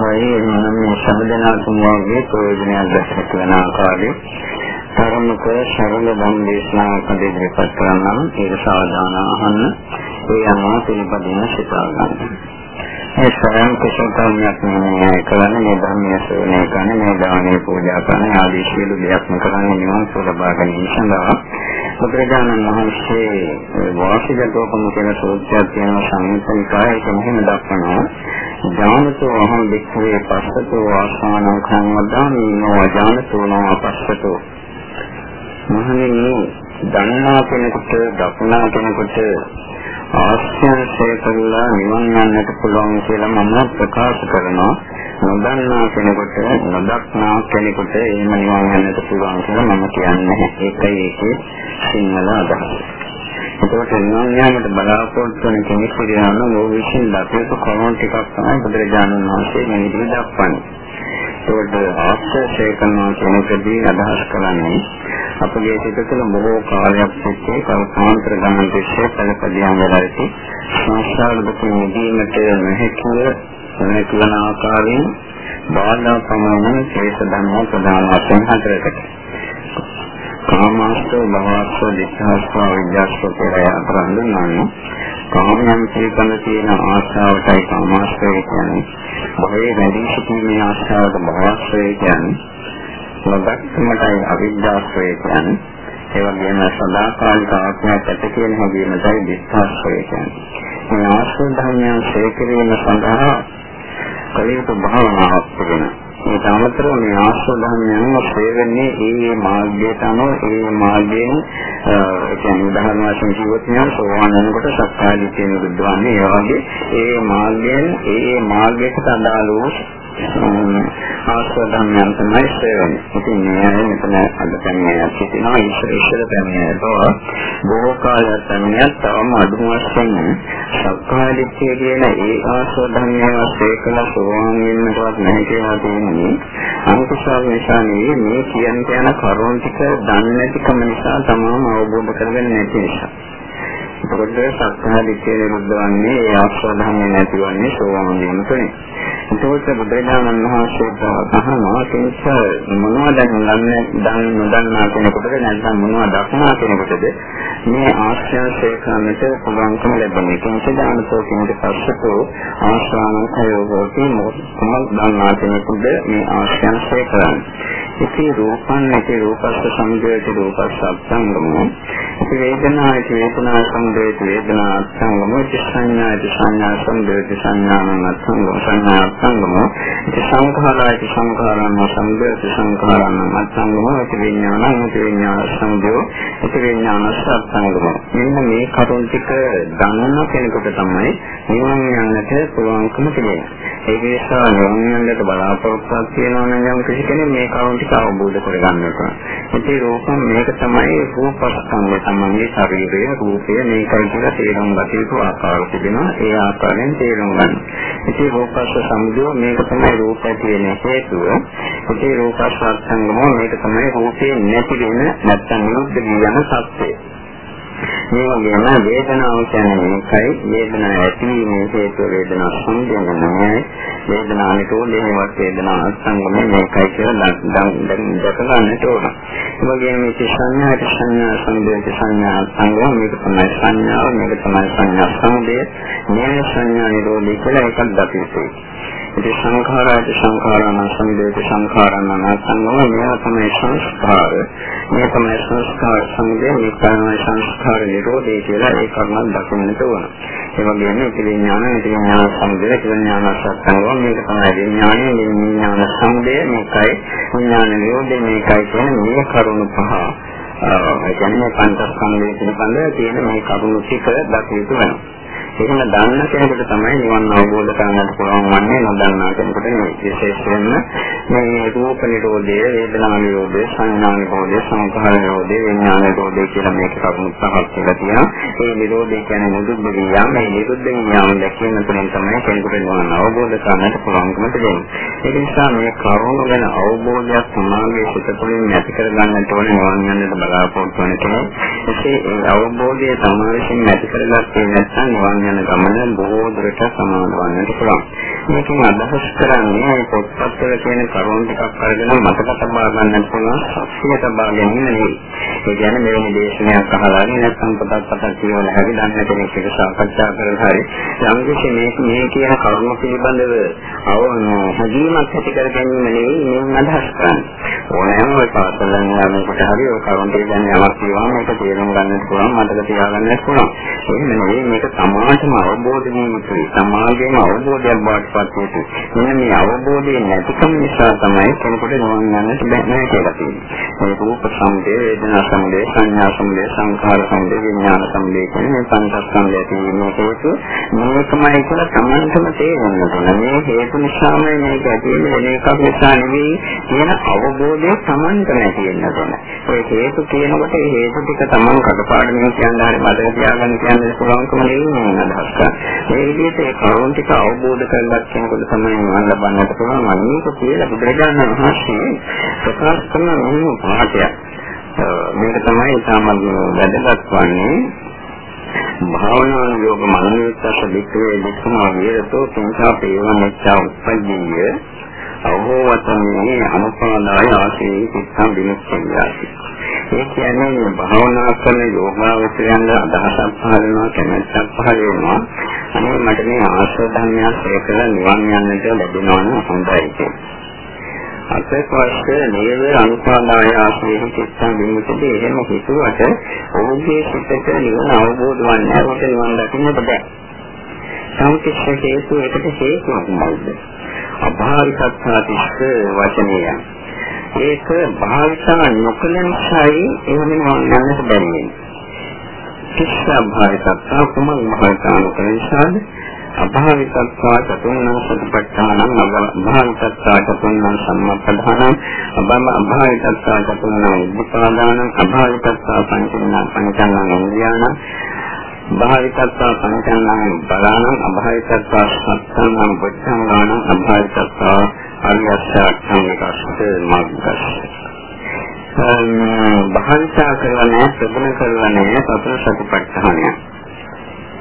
අවසරයි මම මේ සම්දනා තුමාගේ ප්‍රයෝජනයක් දැක්ක වෙන ආකාරයේ ධර්මක ශරණ ධම් දේශනා කඩේපත් කරනම් ඒක සාධාන අහන්න ඒ අනුව පිළිපදින සිතා ගන්න. ඒ සරණ කුසලතාවයක් නෙමෙයි කරන්නේ මේ ධර්මයේ ශ්‍රවණය කරන මේ දානේ පූජා කරන ආදී සියලු දෙයක්ම කරන්නේ නිවන් සුව ලබා ගැනීම සඳහා. බුදුරජාණන් වහන්සේ වාසිකතෝපම කියන සූත්‍රයක් තියෙන සංයුත්තනිකාය ඒක මෙහෙම දක්වනවා. ඥානතෝ අහං වික්ඛවේ පස්සතෝ ආසානං කම්මදාමි නෝ ඥානතෝ නෝ පස්සතෝ. මහණෙනි දන්නා කෙනෙකුට දක්නා කෙනෙකුට ආශ්‍රයය කරලා නිවන් යන්නට පුළුවන් කියලා මම ප්‍රකාශ කරනවා. නොදන්නා කෙනෙකුට නොදක්නා කෙනෙකුට එහෙම නිවන් යන්නට පුළුවන් කියලා මම කියන්නේ. ඒකයි ඒකේ සිංහල අදහස. ඒකට නිවන් යාමට බලාපොරොත්තු වෙන කෙනෙක් කියනවා නෝ විශ්ින් දකිත කරුණු ටිකක් තමයි බුදුරජාණන් වහන්සේ මේ විදිහට දක්වන්නේ. ඒකට ආශ්‍රය කරනවා කියන එකදී අදහස් කරන්නේ අපගේ සිත තුළ බොහෝ කාලයක් තිස්සේ කල්පාන්තර ගමන් තිස්සේ පළපදියම් වෙලා ඇති සංසාර දුක නිදීමට නොහැකිව නැතිවන ආකාරයෙන් බාධා ප්‍රමාණ ශේෂ ධර්ම ප්‍රදාන වශයෙන් හතරකට කාමාස්ත්‍ර භවස්ත්‍ර දික්ඛාස්ත්‍ර විද්‍යාස්ත්‍ර කියලා අතරඳුනන්නේ කාමයන් පිළිබඳ තියෙන ආශාවටයි කාමාශ්‍රය කියන්නේ. භවයේ වැඩි සිටීමේ ආශාවට භවශ්‍රය කියන්නේ. නොදක්කමටයි අවිද්‍යාශ්‍රය කියන්නේ. ඒ වගේම සදාකාලික ආත්මයක් ඇත කියන හැඟීමටයි දිස්ත්‍රාශ්‍රය කියන්නේ. මේ ආශ්‍රය ධර්මයන් ශේකරීම සඳහා කලියුතු භාවනාවක් තිබෙනවා. මේ තමතර මේ ආශ්‍රය ධර්මයන් ශ්‍රේවෙන්නේ ඒ මාර්ගයට අනුව ඒ මාර්ගයෙන් ඒ කියන්නේ උදාහරණ වශයෙන් කිව්වොත් නම් සෝවාන් වෙනකොට සක්කාය දිට්ඨිය නිරුද්ධ වන්නේ ඒ වගේ ඒ මාර්ගයෙන් ඒ මාර්ගයට අදාළ වූ ආස්වාදයන් තමයි සේවන්නේ. ඉතින් මේ මෙතන අද පැමිණියා සිටිනවා ඉස්සර ඉස්සර පැමිණියා බව බොහෝ කාලයක් පැමිණියත් තවම අඩු වශයෙන් සක්කායදිට්ඨිය කියන ඒ ආස්වාදයන් වාසේ කළ සෝවාන් වෙන්නටවත් නැහැ කියලා තියෙන්නේ. අනුකසාව නිසා නෙවෙයි මේ කියන්න යන කරුණ ටික දන්නේ නැතිකම නිසා තමම අවබෝධ කරගන්න නැති නිසා. ඒකට සක්කායදිට්ඨිය නිරුද්ධ වන්නේ ඒ ආස්වාදයන් නැතිවන්නේ සෝවාන් වීම තුළින්. එතකොට බුදුරජාණන් වහන්සේට අහනවා කිංස මොනවද දන්නේ දන් නොදන්නා කෙනෙකුට නැත්නම් මොනවද දක්නා කෙනෙකුටද මේ ආශ්‍රයය කරන්නට පුළුවන්කම ලැබෙන්නේ? කිංස ඥානතෝ කිංස පස්සතෝ ආශ්‍රාණකයෝ හෝති මොකක්ද දන්නා කෙනෙකුට මේ ආශ්‍රයය කරන්නේ? ඉති රූපං ඉති රූපස්ස සංජයති රූපස්ස අත්ංගමෝ. ඉති වේදනා ඉති වේදනා සංජයති වේදනා අත්ංගමෝ. ඉති සංඥා ඉති සංඥා සංජයති සංඥානං අත්ංගමෝ. සංඥා අත්ංගමෝ ඉති සංඛාරා ඉති සංඛාරං සංජයති සංඛාරං අත්ංගමෝ ඉති විඥානං ඉති විඥාන සංජයෝ ඉති විඥානස්ස අත්ංගමෝ මෙන්න මේ කරුණ ටික දන්න කෙනෙකුට තමයි නිවන් යන්නට පුළුවන්කම තිබෙන්නේ. ඒ නිසා නිවන් යන්නට බලාපොරොත්තුවක් තියෙනවා නම් යම් කිසි කෙනෙක් මේ කරුණ ටික අවබෝධ කරගන්නට. ඉතින් රූපම් මේක තමයි රූපස්කන්ධය තමයි ශරීරය රූපය මේකයි කියලා තේරුම් ගත යුතු ආකාර තිබෙනවා. ඒ ආකාරයෙන් තේරුම් ගන්න. ඉතින් රූපස්ස සමුදය මේක තමයි රූපය කියන හේතුව. ඉතින් රූපස්ස සංගමෝ මේක තමයි රූපේ නැති වෙන නැත්තම් නිරුද්ධ කියන සත්‍යය. මේ වගේම වේදනාව කියන්නේ මේකයි. වේදනාව ඇතිවීමේ හේතුව වේදනා සංයෝගනමයි වේදනාව නිරෝධයවත් වේදනා අසංගමයි මේකයි කියලා දැන් දැක ගන්නට ඕන. ඒ වගේම මේ සංඥාට සංඥා සංදේශ සංඥා සංගම මේක තමයි සංඥාව මේක තමයි සංඥා සංදේශ මේ සංඥා නිරෝධය කියලා එකක් දකින්න ඉතින් සංඛාරාට සංඛාරණ සම්දේත සංඛාරණ සංගම මේවා තමයි සංස්කාර. මේ තමයි සංස්කාර සංදේ මේ තමයි සංස්කාර නිරෝධය කියලා ඒ කර්මයක් දකින්නට ඕන. ඒ වගේම ඉති විඥාන ඉති විඥාන සම්දේ ඉති විඥාන සත්‍යංගම මේක තමයි විඥානයේ විඥාන සම්දේ මේකයි විඥාන නිරෝධය මේකයි කියන මේ කරුණු පහ. ඒ කියන්නේ පංචස්කන්ධයේ පිළිබඳ තියෙන මේ කරුණු ටික දකින්න වෙනවා. එහෙම දන්න කෙනෙකුට තමයි නිවන් අවබෝධ කරගන්න පුළුවන් වන්නේ නොදන්නා කෙනෙකුට නෙවෙයි. විශේෂයෙන්ම මේ රූප නිරෝධය, වේදනා නිරෝධය, සංඥා නිරෝධය, සංඛාර නිරෝධය, විඥාන නිරෝධය කියලා මේක කරුණු පහක් කියලා තියෙනවා. මේ නිරෝධය කියන්නේ නිරුද්ධ වියාම, මේ නිරුද්ධ වියාම දැකීම තුළින් තමයි කෙනෙකුට නිවන අවබෝධ කරගන්නට පුළුවන්කම තියෙන්නේ. ඒ නිසා මේ කරුණු ගැන අවබෝධයක් සමාගයේ සිත තුළින් ඇති කරගන්නට ඕනේ නිවන් යන්නට බලාපොරොත්තු වෙන කෙනෙක්. එසේ ඒ අවබෝධය තමයි විසින් ඇති කරගත්තේ නැත්නම් නිවන් යන ගමන බොහෝ දුරට සමාන වන්නට පුළුවන්. මේකෙන් අදහස් කරන්නේ පොත්පත්වල තියෙන කරුණු ටිකක් අරගෙන මතක තබා ගන්නට පුළුවන් ශක්තිය තබා ගැනීම නෙවෙයි. ඒ කියන්නේ මෙවැනි දේශනයක් අහලා නැත්නම් පොතක් පතක් කියවලා හරි දන්න කෙනෙක් එක්ක සාකච්ඡා කරලා හරි යම් කිසි මේ මේ කියන කරුණු පිළිබඳව අවන හැඟීමක් ඇති කර ගැනීම නෙවෙයි මේ අදහස් කරන්නේ. ඕනෑම ඔය පාසලෙන් යනකොට හරි ඔය කරුණු පිළිබඳව යමක් කියවම ඒක තේරුම් ගන්නත් පුළුවන් මතක තියාගන්නත් පුළුවන්. එහෙම නෙවෙයි මේක සමාජම අවබෝධ වීම තුළ සමාජයේම අවබෝධයක් බවට පත් වෙන්නේ. මෙන්න මේ අවබෝධය නැතිකම නිසා තමයි කෙනෙකුට නිවන් යන්නට බැහැ කියලා තියෙන්නේ. මේ රූප සම්දේ, වේදනා සම්දේ, සංඥා සම්දේ, සංඛාර සම්දේ, විඥාන සම්දේ කියන මේ පංචස්කන්ධය තියෙනවා හේතු මේකමයි කියලා තමන්ටම තේරෙන්න ඕන. මේ හේතු නිසාම මේක ඇති වෙන එකක් නිසා නෙවෙයි කියන අවබෝධය තමන්ටම ඇති වෙන්න ඕන. ඒ හේතු කියනකොට ඒ හේතු ටික තමන් කඩපාඩමින් කියන්න හරි මතක තියාගන්න කියන්න පුළුවන්කම නෙවෙයි අදහස් කරන්නේ. මේ විදිහට ඒ කරුණ ටික අවබෝධ කරගත් කෙනෙකුට තමයි මම ලබන්නට පුළුවන්. අනික කියලා බුදුරජාණන් වහන්සේ ප්‍රකාශ කරන මේ පාඩයක්. මේක තමයි සාමාන්‍ය වැදගත් වන්නේ භාවනා යෝග මනෝවිද්‍යාස වික්‍රේ වික්‍රම වේරතෝ සංඛා පේවමච්චා උපජ්ජිය අවෝවතන්නේ අනුපාදාය ආශේ සිත්තම් විමුක්තියයි. ඒ කියන්නේ භාවනා කරන යෝගාවචරයන් අදහසක් පහළ වෙනවා කැමැත්තක් පහළ වෙනවා. අනේ මට මේ ආශ්‍රය ධර්මයක් ඒකල නිවන් යන්නට ලැබෙනවා නම් හොඳයි කියලා. අසපස්ස නේව අනුපාදාය ආශ්‍රයෙන් චිත්තං විමුක්තිය එහෙම හිතුවට ඔහුගේ සිතට නිවන අවබෝධ වන්නේ ඔහුට නිවන් දකින්නට බෑ. සම්පිච්ච හේතු එකට හේතුවක් මොකද? අභාවිකත්වාතිස්ස වචනය. ඒක භාවිතා නොකළ නිසායි එහෙම නිවන් යන්නට බැරි වෙන්නේ. කිස්ස භාවිකත්වා කුමන භාවිතා නොකළ නිසාද? අභාවිතත්වා චතුර්ණ සතිපට්ඨානං අභාවිතත්වා චතුර්ණ සම්මප්පදානං අභාවිතත්වා චතුර්ණ උපපාදානං අභාවිතත්වා පංචන්න පංචන්න ඉන්ද්‍රියාණ භාවිතත්වා පංචන්න බලානං අභාවිතත්වා සත්තං බුද්ධංගාන අභාවිතත්වා අරියස්සක්ඛංගකස්ස මග්ගස්ස භාවිතා කරලා නැහැ ප්‍රගුණ කරලා නැහැ සතර සතිපට්ඨානය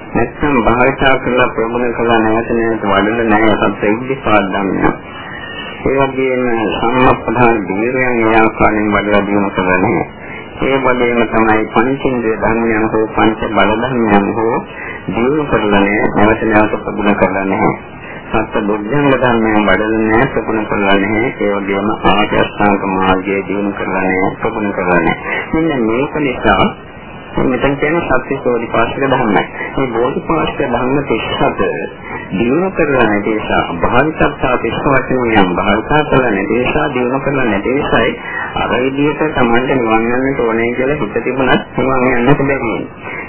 නැත්නම් භාවිතා කරලා ප්‍රමුණ කළා නැවත නැවත වඩල නැහැ අපත් ඉද්ධිපාද ධම්ම. ඒ වගේම සම්මප්පදාන දීර්යයන් ඒ ආකාරයෙන් වඩලා දිනු කරන්නේ. ඒ වගේම තමයි පංචේන්ද්‍රිය ධර්මයන් හෝ පංච බල ධර්මයන් හෝ දිනු කරලා නැවත නැවත ප්‍රමුණ කරලා නැහැ. සත්‍ය බුද්ධංග ධර්මයන් වඩලා නැහැ ප්‍රගුණ කරලා නැහැ ඒ වගේම ආර්ය අෂ්ටාංග මාර්ගයේ දිනු කරලා නැහැ ප්‍රගුණ කරලා නැහැ මෙන්න මේක නිසා මෙතන කියන්නේ සත්‍ය සෝධිපාශක ධර්මයි. මේ බෝධිපාශක ධර්ම 37 දිනු කරලා නැති නිසා භාවිතත්තා තිස්ස වශයෙන් යම් භාවිතා කරලා නැති නිසා දිනු කරලා නැති නිසායි අර විදිහට Tamanට නිවන් යන්නට ඕනේ කියලා හිත තිබුණත් නිවන් යන්නට බැරි වෙනවා.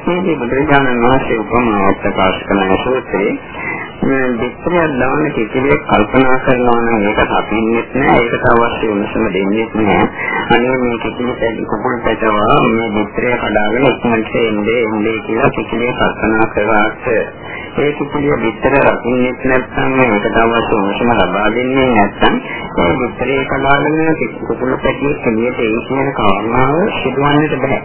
මේකේ බුදුරජාණන් වහන්සේ උපමාවක් ප්‍රකාශ කරන සූත්‍රයේ දෙක්ෂණයක් දාන කිසිවෙක් කල්පනා කරනවා නම් ඒක හපින්නෙත් නෑ. ඒකට අවශ්‍ය උණුසුම දෙන්නෙත් නෑ. අනේ මේ කිසිම කුකුල් පැටවා මේ දෙක්ෂණය කඩාගෙන ඉක්මනට එන්නේ එන්නේ කියලා කිසිවෙක් කල්පනා කරාට ඒ කිසිලිය විතර රකින්නෙත් නැත්නම් ඒකට අවශ්‍ය උණුසුම ලබා දෙන්නේ නැත්නම් ඒ දෙක්ෂණය කඩාගෙන කුකුල් පැටියෙක් එළියට ඒ කියන කාරණාව සිදුවන්නට බෑ.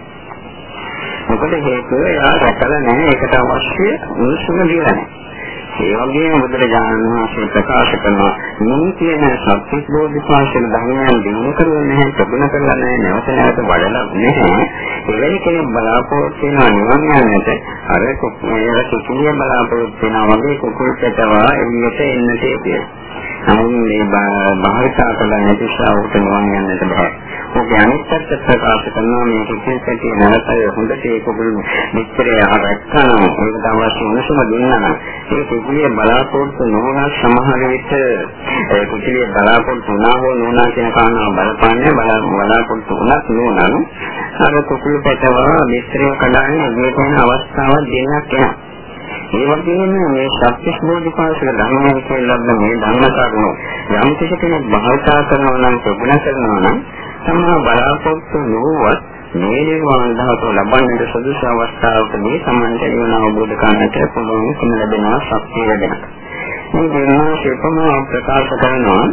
මොකද හේතුව එයා රැකලා නැහැ ඒකට අවශ්‍ය උණුසුම දීලා නැහැ ඒ වගේම බුදුරජාණන් වහන්සේ ප්‍රකාශ කරනවා මේ කියන සත්‍විස් බෝධිපාශන ධර්මයන් දිනු කරන්නේ නැහැ ප්‍රගුණ කරලා නැහැ නැවත නැවත වඩලා නැහැ එවැනි කෙනෙක් බලාපොරොත්තු වෙනවා නිවන් යන්නට අර කුකුලිය කුකුලිය බලාපොරොත්තු වෙනවා වගේ කුකුල් පැටවා එළියට එන්නට කියලා නමුත් මේ භාවිතා කළ නැති ශ්‍රාවක නිවන් යන්නට බෑ. ඔබේ අනිත් පැත්ත ප්‍රකාශ කරනවා මේ කිසිම පැටි නැවතය හොඳට ඒක ඔබ මෙච්චර අරක්කන ඒක තමයි සුනසම දුන්නා. ඒ කුලිය බලාපොරොත්තු නොවන සමහර විට ඒ කුලිය බලාපොරොත්තු වුණා හෝ නොවනා කියන කාරණාව බලපන්නේ බලාපොරොත්තු වුණත් නොවනනම් අර කුකුළු පැටව මිශ්‍රය කඩන්නේ මේ වෙන අවස්ථාවක් දෙන්නක් එනවා. ඒ වගේම මේ සත්‍යස් බෝධිපාශක ධර්මයන් කියලා මේ ධර්ම කරුණු යම් කෙනෙක් භාවිතා කරනවා නම් ප්‍රගුණ කරනවා නම් සමහර බලාපොරොත්තු නොවුවත් මේ නිර්වාණ ධාතුව ලබන්නට සුදුසු අවස්ථාවක මේ සම්මන්ත්‍රණය වෙන අවබෝධ කරගන්නට පුළුවන්කම ලැබෙනවා ශක්තිය ලැබෙනවා. මේ දෙන්නා ශිල්පම ප්‍රකාශ කරනවා.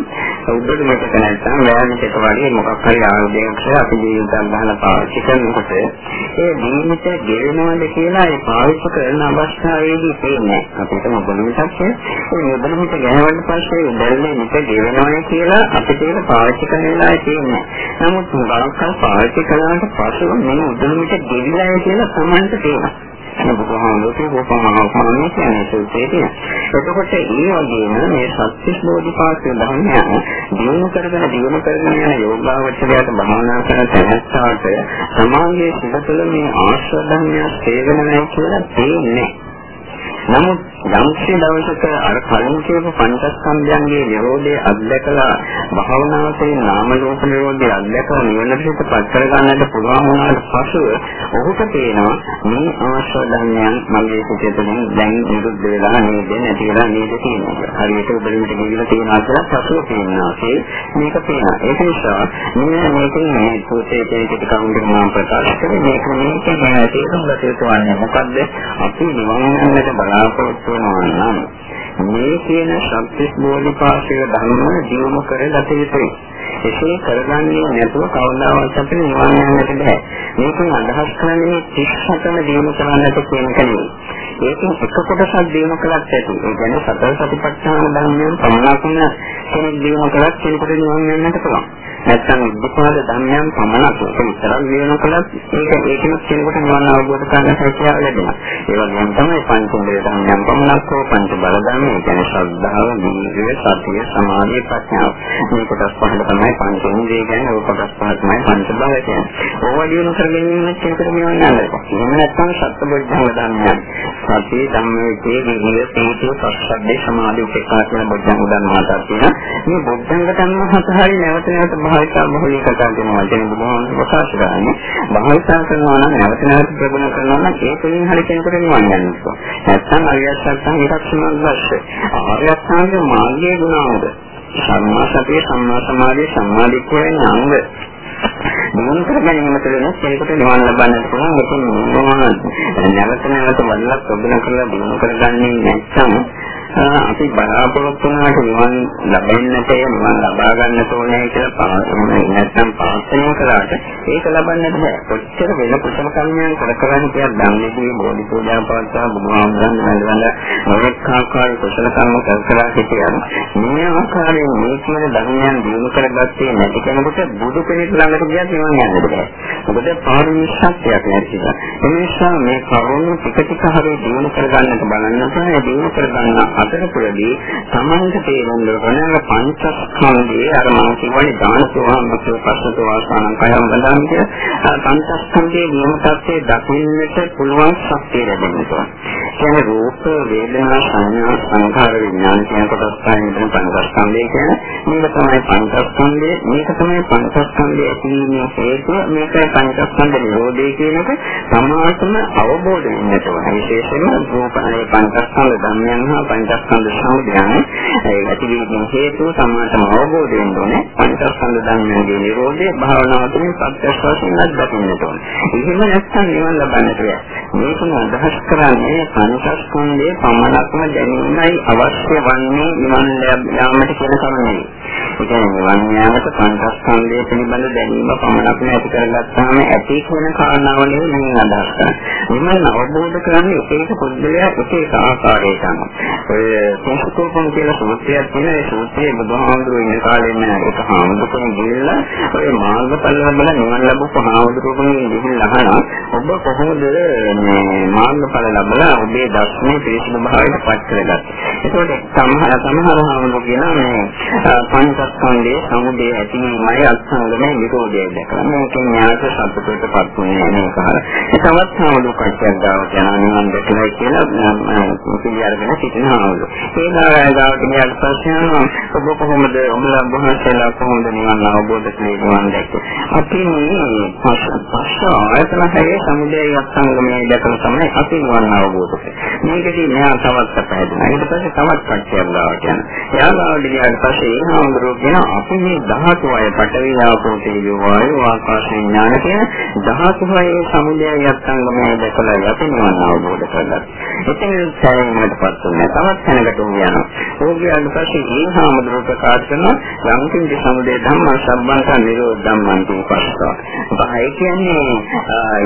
උඩට මෙතන නැත්නම් වෑයමකට වගේ මොකක් හරි ආයුධයක් අපි ජීවිතයක් ගන්න පාවිච්චි කරනකොට ඒ ජීවිත ගෙවෙනවද කියලා ඒ පාවිච්චි කරන අවස්ථාවේදී තේන්නේ අපිට මොකද මිසක් ඒ මොබල මිට ගෑවුවට පස්සේ උදැල්ලේ මිට ගෙවෙනවා කියලා අපිට ඒක පාවිච්චි කරන වෙලාවේ තේන්නේ නමුත් ගලක්කල් පාවිච්චි කළාට පස්සේ මේ උදැල්ලේ මිට ගෙවිලා කියලා සමන්ත තේනවා. එන බුදුහාමුදුරුවෝ රූපමහාපාණිය කියන්නේ සූත්‍රයේ. එතකොට ඒ වගේම මේ සත්‍විස් බෝධිපාක්ෂික ධර්මයන් දිනු කරගෙන දිනු කරගෙන යන යෝගාවචරයට භාවනා කරන තැනට සමාගයේ සිත තුළ මේ ආශ්‍රය ධර්මයන් සේවන නැහැ කියලා තේන්නේ. නමුත් යම්කිසි දවසක අර කලින් කියපු පංචස්කන්ධයන්ගේ නිරෝධය අත්දැකලා භාවනාවේ නාම රූප නිරෝධය අත්දැකලා නිවනට පිටපත් කර ගන්නට පුළුවන් වුණාට පසුව ඔහුට පේනවා මේ ආශ්‍රය ධර්මයන් මගේ සිතේ තුලින් දැන් නිරුද්ධ වෙලා නේද නැති වෙලා නේද තියෙනවා. හරියට උඩට ගිහිල්ලා තියෙනවා කියලා පසුව පේනවා. මේක පේනවා. ඒක නිසා මේ මේකෙන් මේ සූත්‍රයේ තියෙන කවුරුන් මම ප්‍රකාශ කරේ මේක මේක තේරුම් ගත යුතු වන්නේ මොකද්ද? අපි නිවන් යන්නට බල බලාපොරොත්තු වෙනවා නම් මේ කියන සත්‍විස් බෝධිපාශික ධර්ම දියුණු කරගත යුතුයි. එසේ කරගන්නේ නැතුව කවදාවත් අපිට නිවන් යන්නට බෑ. මේකෙන් අදහස් කරන්නේ 37ම දියුණු කරන්නට කියන එක නෙවෙයි. ඒකෙන් එක කොටසක් දියුණු කළත් ඇති. ඒ කියන්නේ සතර සතිපට්ඨාන ධර්මයෙන් පමණක්ම කෙනෙක් දියුණු කළත් කෙනෙකුට නිවන් යන්නට පුළුවන්. නැත්නම් උද්දපාද ධර්මයන් පමණක් විතරක් දියුණු කළත් ඒක ඒකෙන් කෙනෙකුට නිවන් අවබෝධ කරගන්න හැකියාව ලැබෙනවා. ඒ වගේම තමයි පංචේන්ද්‍රිය ධර්මයන් පමණක් හෝ පංච බල ධර්ම, ඒ කියන්නේ ශ්‍රද්ධාව, වීර්යය, සතිය, සමාධිය, ප්‍රඥාව. මේ කොටස් පහකට තමයි පංචේන්ද්‍රිය කියන්නේ ඕක කොටස් පහ තමයි පංච බල කියන්නේ. ඕවා දියුණු කරගෙන ඉන්න කෙනෙකුට නිවන් යන්න පුළුවන්. එහෙම නැත්නම් සත්බුද්ධංග ධර්මයන්. සතිය, ධම්මවිචේ, විරිය, සීතිය, සස්සද්දේ, සමාධි, උපේක්ෂා කියන බුද්ධංග ධර්ම හතක් තියෙනවා. මේ බුද්ධංග ධර්ම හත හරිය නැවත නැවත භාවිතා බහුලී කතා කරන වචන බුදුහාමුදුරුවෝ ප්‍රකාශ කරන්නේ. භාවිතා කරනවා නම් නැවත නැවත ප්‍රගුණ කරනවා නම් ඒ තුලින් හරිය කෙනෙකුට නිවන් යන්න පුළුවන්. නැත්නම් අරියත් සත්‍යං එකක් සමාදවස්ස. ආර්යත් සංගේ මාර්ගයේ ගුණාවද. සම්මා සතිය, සම්මා සමාධිය, සම්මා දිට්ඨිය අංග දිනු කර ගැනීම තුළින් කෙනෙකුට නිවන් ලබන්නට පුළුවන්. ඒක මොනවාද? නැවත නැවත වඩලා ප්‍රගුණ කරලා දිනු කරගන්නේ නැත්නම් අපි බලාපොරොත්තු වුණාට නිවන් ලැබෙන්නට නිවන් ලබා ගන්න ඕනේ කියලා පාරමයි නැත්නම් ප්‍රාර්ථනා කරාට ඒක ලබන්නට බෑ. කොච්චර වෙන කුසල කර්මයන් කර කරන්නේ කියලා ධම්මදී බෝධි පූජා පවත්වා බුදුහාමුදුරන් වැඳවල නොඑක ආකාරයේ කුසල කර්ම කර කර සිටියන මේ ආකාරයෙන් මේ කියන ධර්මයන් දිනු කරගත්තේ නැති කෙනෙකුට බුදු කෙනෙක් ළඟට ගියත් නිවන් යන්න බෑ. මොකද පාරමී ශක්තියක් නැති නිසා. ඒ නිසා මේ කරුණු ටික ටික හරිය දිනු කරගන්නට බලන්න තමයි දිනු කරගන්න අතරතුරදී තමන්ට තේරුම් ගන්න පංචස්කන්ධයේ අර මම කියවනේ දානසෝහමතු ප්‍රශ්නතු වාසානං කයම් බඳන් කිය පංචස්කන්ධයේ නියම තත්ත්වයේ දකින්නට පුළුවන් ශක්තිය ලැබෙනවා. කියන්නේ රූප වේදනා සංඥා සංඛාර විඥාන කියන කොටස් පහෙන් මෙතන පංචස්කන්ධය කියන්නේ. මේක තමයි පංචස්කන්ධය. මේක තමයි පංචස්කන්ධය ඇතිවීමේ හේතුව. මේකයි පංචස්කන්ධ නිරෝධය කියන එක සමාසම අවබෝධ වෙන්නට ඕන. විශේෂයෙන්ම රූපයේ පංචස්කන්ධ ධර්මයන් හා පංචස්කන්ධ සමුදයන් ඒ ඇතිවීමේ හේතුව සමාසම අවබෝධ වෙන්න ඕනේ පංචස්කන්ධ ධර්මයන්ගේ නිරෝධය භාවනාව තුළින් සත්‍ය වශයෙන් අත්දකින්නට ඕන. එහෙම නැත්නම් නිවන් ලබන්නට බැහැ. මේකම අදහස් කරන්නේ පංචස්කන්ධයේ පමණක්ම දැනීමයි අවශ්‍ය වන්නේ නිවන් යාමට කියන කරුණයි. ඒ කියන්නේ නිවන් යාමට පංචස්කන්ධය පිළිබඳ දැනීම පමණක්ම ඇති කරගත්තාම ඇති කියන කාරණාව නෙවෙයි මම අදහස් කරන්නේ. නිවන් අවබෝධ කරන්නේ එක එක පුද්ගලයා එක එක ආකාරයකට අනුව. ඔය සංස්කෘතකම් කියලා සූත්‍රයක් තියෙන ඒ සූත්‍රයේ බුදුහාමුදුරුවෝ ඉන්න කාලේ මම එක හාමුදුරුවෝ ගිහිල්ලා ඔය මාර්ගඵල ලැබලා නිවන් ලැබුපු හාමුදුරුවෝගෙන් ගිහිල්ලා අහනවා ඔබ කොහොමද මේ මාර්ගඵල ලැබලා ඔබේ දර්ශනේ පිරිසිදු භාවයට පත් කරගත්තේ. ඒකෝට සමහර සමහර හාමුදුරුවෝ කියනවා මේ පංචස්කන්ධ ස්කන්ධයේ සමුදය ඇතිවීමයි අත්සංගමයි නිරෝධය දැකලා මේකෙන් ඥාත සතුටටපත් වෙන්නේ මේක. තවත් සාමුදුකච්ඡයක් ගාවට යනවා නිවන් දැකලා කියලා පිළිඅරගෙන සිටිනවා. ඒ නාරායගාවට ගියාට පස්සේ ඔබ කොහොමද ඔබලා බොහෝසලා කොහොමද නිවන් අවබෝධ කරන්නේ නිවන් දැක්කේ? අපි මේ පස්ස ආයතන හැයේ සමුදය අත්සංගමයි දැකලා තමයි අපි නිවන් අවබෝධ කරන්නේ. මේකදී මෙහා තවත් පැහැදිලා. ඊට පස්සේ තවත් කච්චයක් ගාවට යනවා. එයා ගාවට ගියාට පස්සේ ඒ හාමුදුරුවෝ කියන අපි මේ ධාතු අය පඨවි ආපෝ තේජෝ වායෝ ආකාශ විඥාන කියන ධාතු අයේ සමුදය අත්ංගමය දැකලා අපි නිවන අවබෝධ කරගත්තා. එතන සෑහෙනටපත් වෙනවා. තවත් තැනකට යනවා. ඕගියාට පස්සේ ඒ හාමුදුරුවෝ ප්‍රකාශ කරනවා යම් කිසි සමුදය ධම්ම සම්බන්ත නිරෝධ ධම්මං කියපස්සා. ඒ කියන්නේ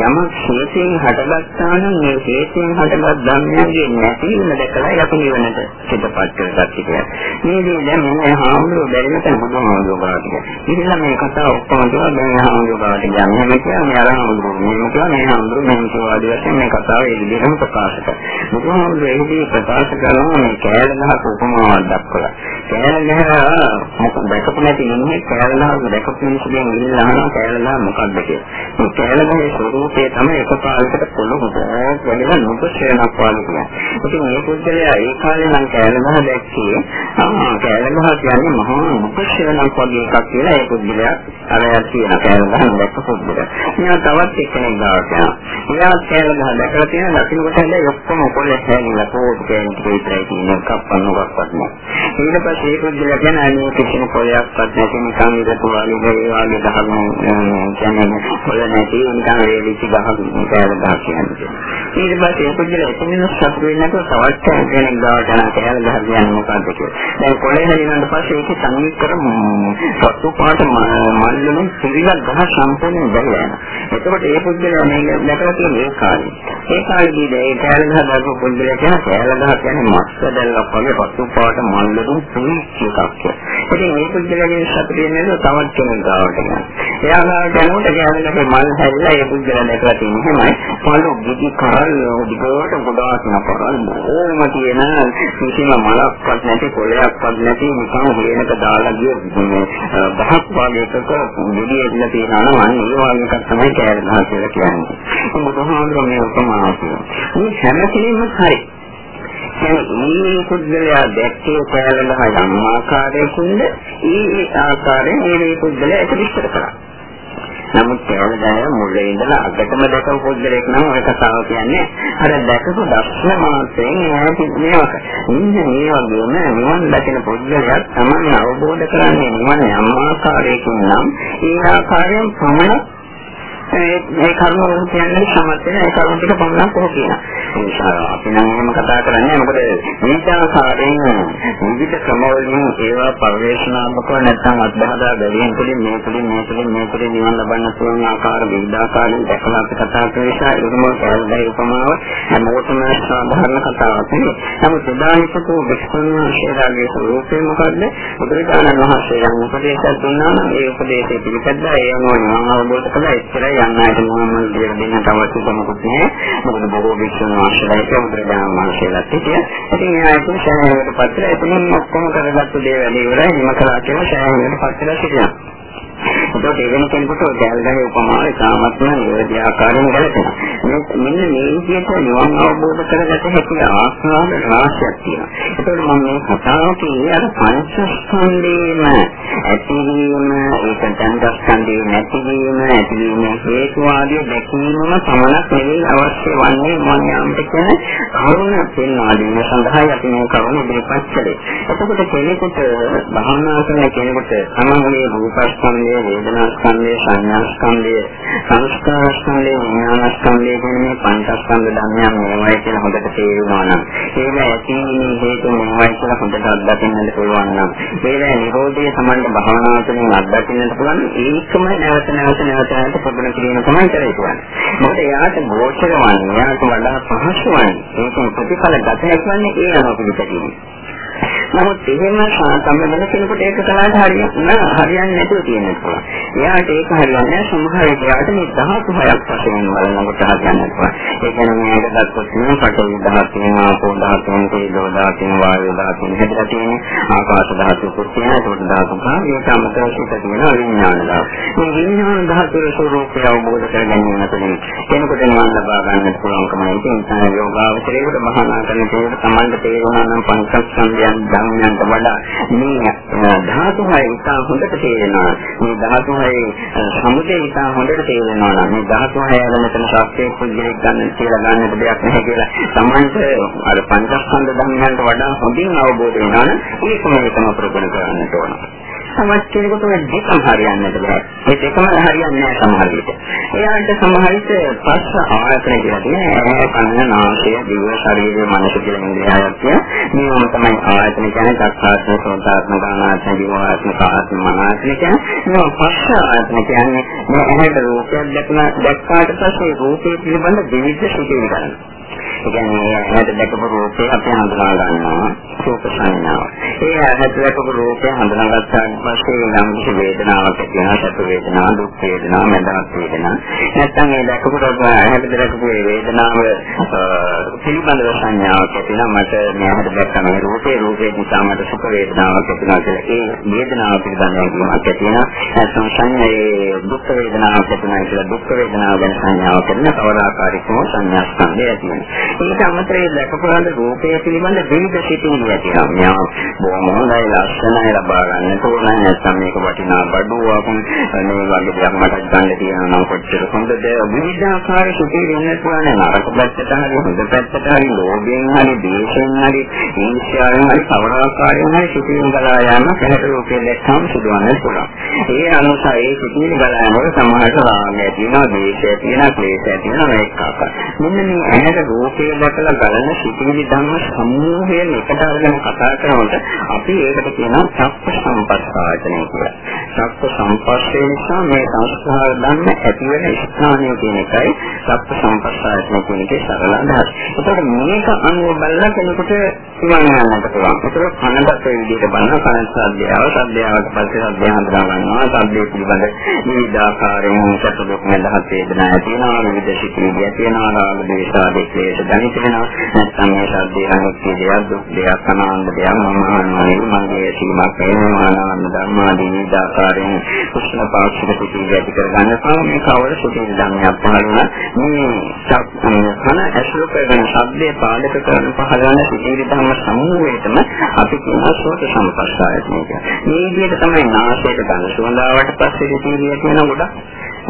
යමක් හේතුයෙන් හටගත්තා නම් මේ හේතුයෙන් හටගත් ධර්මයන්ගේ නැතිවීම දැකලා අපි නිවනට පිටපත් කරගත්තා කියන්නේ. මේ දේ දැන් මේ හාමුදුරුවෝ බැරිම තැන බුදුහාමුදුරුවෝ ගාවට. ඉතින් මේ කතාව ඔක්කොම දුවා මේ හාමුදුරුවෝ ගාවට ගියා. මෙහෙම කියලා මේ අර හාමුදුරුවෝ මෙහෙම කියලා මේ හාමුදුරුවෝ මෙහෙම කියලා ආදී වශයෙන් මේ කතාව ඒ විදිහටම ප්‍රකාශ කරා. බුදුහාමුදුරුවෝ ඒ විදිහට ප්‍රකාශ කරනවා මේ කෑල ගහක උපමාවක් දක්වලා. කෑල ගහ මොකද දැකපු නැති ඉන්නේ කෑල ගහ දැකපු මිනිස්සුගෙන් ඉල්ලලා අහනවා කෑල ගහ මොකක්ද කියලා. මේ කෑල ගහේ ස්වરૂපය තමයි එකපාරකට පොළොව ගොඩක් වැඩිලා නුඹ ශ්‍රේණක් වගේ කියන්නේ. ඉතින් මේ පුද්ගලයා ඒ කාලේ නම් කෑල ගහ දැක්කේ ආ කෑල ගහ කියන්නේ මහා මුඛශේනක් වගේ එකක් කියලා ඒ පුද්ගලයා අරයා කියන කෑල ගහ දැක්ක පුද්ගලයා. මෙයා තවත් එක්කෙනෙක් ගාවට යනවා. එයා කෑල ගහ දැකලා තියෙන දකින්න කොට හැබැයි ඔක්කොම පොළ හැංගිලා පොඩි කෑලි විතරයි තියෙන කප්පන්නවක්වත් නෑ. ඊට පස්සේ ඒ පුද්ගලයා කියන අනේ කිසිම පොළයක්වත් නැති නිකන් ඉරතු වගේ ඒ වගේ ගහම කියන්නේ පොළ නැති නිකන් වේලිච්ච ගහ කෑල ගහ කියන්නේ. ඊට පස්සේ ඒ පුද්ගලයා එතනින් සතුට වෙන්නේ නැතුව තවත් කෙනෙක් ගාවට යන කෑල ගහ කියන්නේ මොකද්ද කියලා. දැන් කොළේ හැදිනාට පස්සේ ඒක සංයුක්ත කර සතු පාට මල්ලුන් සිවිලක් ගහ සම්පූර්ණයෙන් බැහැලා යනවා. එතකොට ඒ පුද්ගලයා මේ දැකලා තියෙන ඒ කාලේ. ඒ කාලේදී ඒ කෑල ගහ දාපු පුද්ගලයා කියන කෑල ගහ කියන්නේ මස්ස දැල්ලක් වගේ සතු පාට මල්ලුන් සිවිලක් එකක්. ඉතින් මේ පුද්ගලයාගේ සතුට වෙන්නේ තවත් කෙනෙක් ගාවට යනවා. එයා ගාවට යනකොට කෑල ගහේ මල් හැදිලා ඒ පුද්ගලයා දැකලා තියෙන්නේ එහෙමයි. පළු ගිජි කරල් දිගට ගොඩාක් නපරල් ඕම තියෙන කිසිම මලක්වත් නැති කොළයක්වත් නැති නිකන් හේනක දාලා ගිය බහක් වගේ එකක මුඩිය ඉන්න තියෙනවා නම් අන්න ඒ වගේ එකක් තමයි කෑරනවා කියලා කියන්නේ. බුදුහාමුදුරුවෝ මේ උපමාව කියනවා. මේ හැම කෙනෙක්ම හරි. මේ පුද්ගලයා දැක්කේ කෑරලා යම් ආකාරයකින්ද ඒ ආකාරයෙන් මේ පුද්ගලයා ඒක විස්තර කරා. නමුත් කවදාය මුලින් ඉඳලා අගටම දැකපු පොඩ්ඩලෙක් නම් ඔය කතාව කියන්නේ අර දැකපු දර්ශන මාත්‍රයෙන් ඈත මේක. ඉන්න මේ වගේම නිවන් දැකෙන පොඩ්ඩලයක් තමයි අවබෝධ කරන්නේ නිවන යම් ආකාරයකින් නම් ඒ ආකාරයෙන් පමණක් මේ කර්ම වල කියන්නේ සමත් වෙන ඒ කර්ම ටික පමණක් කොහොම කියනවා. ඒ නිසා අපි නම් එහෙම කතා කරන්නේ මොකද මේකාකාරයෙන් විවිධ ක්‍රමවලින් ඒවා පරිවේශනාත්මකව නැත්නම් අත්දහදා බැලීම තුළින් මේ තුළින් මේ තුළින් මේ තුළින් නිවන් ලබන්න පුළුවන් ආකාර විවිධාකාරයෙන් දැකලා අපි කතා කරන නිසා ඒකම පැහැදිලි උපමාව හැමෝටම සාධාරණ කතාවක් නෙවෙයි. නමුත් උදාහරණයකට වික්ෂුන් වහන්සේලාගේ ස්වરૂපය මොකද්ද? බුදුරජාණන් වහන්සේ යම් උපදේශයක් දුන්නා නම් ඒ උපදේශය පිළිපැද්දා ඒ අනුව නිවන් අවබෝධ කළා එච්චරයි යන්න ආයත මොනවද කියලා දෙන්න තවත් උපමකුත් නෑ. මොකද බොහෝ වික්ෂුන් වහන්සේලා ඒක බුදුරජාණන් වහන්සේලාත් හිටිය. ඉතින් ඒ ආයතන ශාසනයට පස්සේ එතනින් ඔක්කොම කරගත්තු දේ වැඩි ඉවරයි. හිම කළා කියලා ශාසනයට පස්සේ සිටියා. ඒකට ඒ වෙන කෙනෙකුට දැල්ගහේ උපමාව ඉතාමත්ම නිවැරදි ආකාරයෙන් ගැලපෙනවා. මෙන්න මේ විදිහට නිවන් අවබෝධ කරගත හැකි ආස්වාද රාශියක් තියෙනවා. ඒකට මම මේ කතාව කියන්නේ අර පංචස්කන්ධේම ඇතිවීම, ඒක සංස්කන්ධේ නැතිවීම, ඇතිවීම හේතු ආදී දැකීමම පමණක් නෙවෙයි අවශ්‍ය වන්නේ මම යාමට කියන කරුණ පෙන්වා දීම සඳහායි අපි මේ කරුණ ඉදිරිපත් කළේ. එතකොට කෙනෙකුට භාවනා කරන කෙනෙකුට තමන්ගේ රූපස්කන්ධ ස්කන්ධය, වේදනා ස්කන්ධය, සංඥා ස්කන්ධය, සංස්කාර ස්කන්ධය, විඥාන ස්කන්ධය කියන මේ පංචස්කන්ධ ධර්මයන් මේවයි කියලා හොඳට තේරුණා නම්, ඒක ඇතිවීමේ හේතු මේවයි කියලා හොඳට අත්දකින්නට පුළුවන් නම්, ඒක නිරෝධය සම්බන්ධ භාවනාව තුළින් අත්දකින්නට පුළුවන් ඒකම නැවත නැවත නැවත නැවත ප්‍රගුණ කිරීම තමයි කරේ මොකද එයාට ගෝචර වන්නේ, එයාට වඩා පහසු වන්නේ, ඒක ප්‍රතිඵල ගත හැකි වන්නේ ඒ අනුව පිළිපැදීම. නමුත් එහෙම සම්බන්ධ වෙන කෙනෙකුට ඒක තමයි හරියන්නේ හරියන්නේ නැතුව තියෙනවා පුළුවන්. එයාට ඒක හරියන්නේ සමහර වෙලාවට මේ ධාතු හයක් වශයෙන් බලනකොට හරියන්නේ නැහැ. ඒ කියන්නේ මේක දක්වන පටවි ධාතුන්, ආපෝ ධාතුන්, තේජෝ ධාතුන්, වායු ධාතුන් හැදලා තියෙන ආකාශ ධාතුකුත් තියෙනවා. ඒක ධාතු කාර්යයට අමතරව සිට තියෙන විඥාන ධාතු. මේ විඥාන ධාතුවේ ස්වરૂපය අවබෝධ කර ගැනීම තුළින් කෙනෙකුට නිවන් ලබා ගන්නට පුළුවන්කම තියෙනවා. යෝගාවචරයේකට මහානා කරන කෙනෙකුට සම්බන්ධ තේරුණා නම් පංචස්කන්ධයන් ධර්මයන්ට වඩා මේ ධාතු හය ඉතා හොඳට තේරෙනවා. මේ ධාතු හය සමුදේ ඉතා හොඳට තේරෙනවා නම් මේ ධාතු හය වල මෙතන ශාස්ත්‍රයේ පුද්ගලික ගන්න කියලා ගන්නට දෙයක් නැහැ කියලා සම්මන්ත අර පංචස්කන්ධ ධර්මයන්ට වඩා හොඳින් අවබෝධ වෙනවා නම් ඒකම එකම ප්‍රගුණ කරන්නට ඕන. සමහර කෙනෙකුට මේ දෙකම හරියන්නට බෑ. මේ දෙකම හරියන්නේ නැහැ සමහර විට. එයාට සමහර විට පස්ස ආයතන කියලා තියෙන ඇහැ කන නාසය දිව ශරීරය මනස කියලා ඉන්ද්‍රියයක් තියෙන. මේවම තමයි ආයතන කියන්නේ චක්කාත්ම සෝතාත්ම ගානාත්ම දිවාත්ම කාත්ම මනාත්ම කියන්නේ. මේ පස්ස ආයතන කියන්නේ මේ ඇහැට රූපයක් දැක්නා දැක්කාට පස්සේ රූපේ පිළිබඳ විවිධ සිතුවිලි ගන්නවා. ඒ කියන්නේ ඇහැට දැකපු රූපේ අපි හඳුනා ගන්නවා රූප සංඥාව. ඒ ඇහැට දැකපු රූපේ හඳුනාගත්තාන් පස්සේ නම් කිසි වේදනාවක් ඇති වෙනවා සැප වේදනාව දුක් වේදනාව මඳක් වේදනාව. නැත්නම් ඒ දැකපු ඇහැට දැකපු වේදනාව පිළිබඳව සංඥාවක් ඇති වෙනවා මට මේ ඇහැට දැක්ක මේ රූපේ රූපේ නිසා මට සුඛ වේදනාවක් ඇති වෙනවා කියලා ඒ වේදනාව පිළිබඳව කියමක් ඇති වෙනවා. නැත්නම් සංඥාවේ දුක් වේදනාවක් ඇති වෙනවා කියලා දුක් වේදනාව ගැන සංඥාව කරන කවර ආකාරයකම සංඥා ස්කන්ධය ඇති වෙනවා. ඊට අමතරව දැකපුවාද රූපය පිළිබඳ විවිධ සිතුවිලි ඇති වෙනවා. මෙයා බොහොම හොඳයි ලස්සනයි ලබා ගන්න ඕන නැත්නම් මේක වටිනා බඩුවක් මේ වගේ දෙයක් මට ගන්න තියෙනවා නම් කොච්චර හොඳද විවිධාකාර සිතුවිලි වෙන්න පුළුවන් නරක පැත්තට හරි හොඳ පැත්තට හරි ලෝභයෙන් හරි දේශයෙන් හරි ඊර්ෂ්‍යාවෙන් හරි කවර ආකාරයෙන් හරි සිතුවිලි ගලා යාම කෙනෙකුට රූපේ දැක්කම සිදුවන්න පුළුවන්. ඒ අනුසය ඒ සිතුවිලි ගලා යනකොට සමහරට රාගය තියෙනවා, දේශය තියෙනවා, ක්ලේශය තියෙනවා මේක ආකාර. මෙන්න මේ ඇහැට රූපේ දැකලා බලන සිතිවිලි ධර්ම සමූහයෙන් එකට අරගෙන කතා කරනකොට අපි ඒකට කියනවා චක්ක සම්පස්සායතනය කියලා. චක්ක සම්පස්සේ නිසා මේ සංස්කාර ධර්ම ඇති වෙන ස්ථානය කියන එකයි චක්ක සම්පස්සායතනය කියන එකේ සරල අදහස. ඒකට මේක අනුව බලලා කෙනෙකුට ඉවන් යන්නට පුළුවන්. ඒකට කනකට ඒ විදිහට බලන කන සද්දයාව සද්දයාවට පස්සේ සද්දය හඳුනා ගන්නවා. සද්දේ පිළිබඳ විවිධාකාරයෙන් සතුටක් නැදහත් වේදනා ඇති වෙනවා. විවිධ සිතිවිලි ඇති වෙනවා. රාග දේශ ආදී ක්ලේශ දැනිට වෙනවා. නැත්නම් මේ ශබ්දයේ අනුත්‍ය දෙයක් දුක් දෙයක් අනාන්ද දෙයක් මම අහන්නේ මගේ සීමාවක් වෙනවා අනාන්ද ධර්මාදී විදාකාරයෙන් කුෂ්ණ පාක්ෂික පිටින් ඇති කර ගන්නවා මේ කවර සුදුසු ධර්මයක් පහළ මේ කන ඇසුරු කරන ශබ්දයේ පාදක කරන පහළ වන සිතිවිලි ධර්ම සමූහයටම අපි කියන සෝත සම්පස්සායතනය කියන්නේ. මේ විදිහට තමයි නාසයට ගන්න සුවඳාවට පස්සේ සිතිවිලි ඇති වෙන ගොඩක්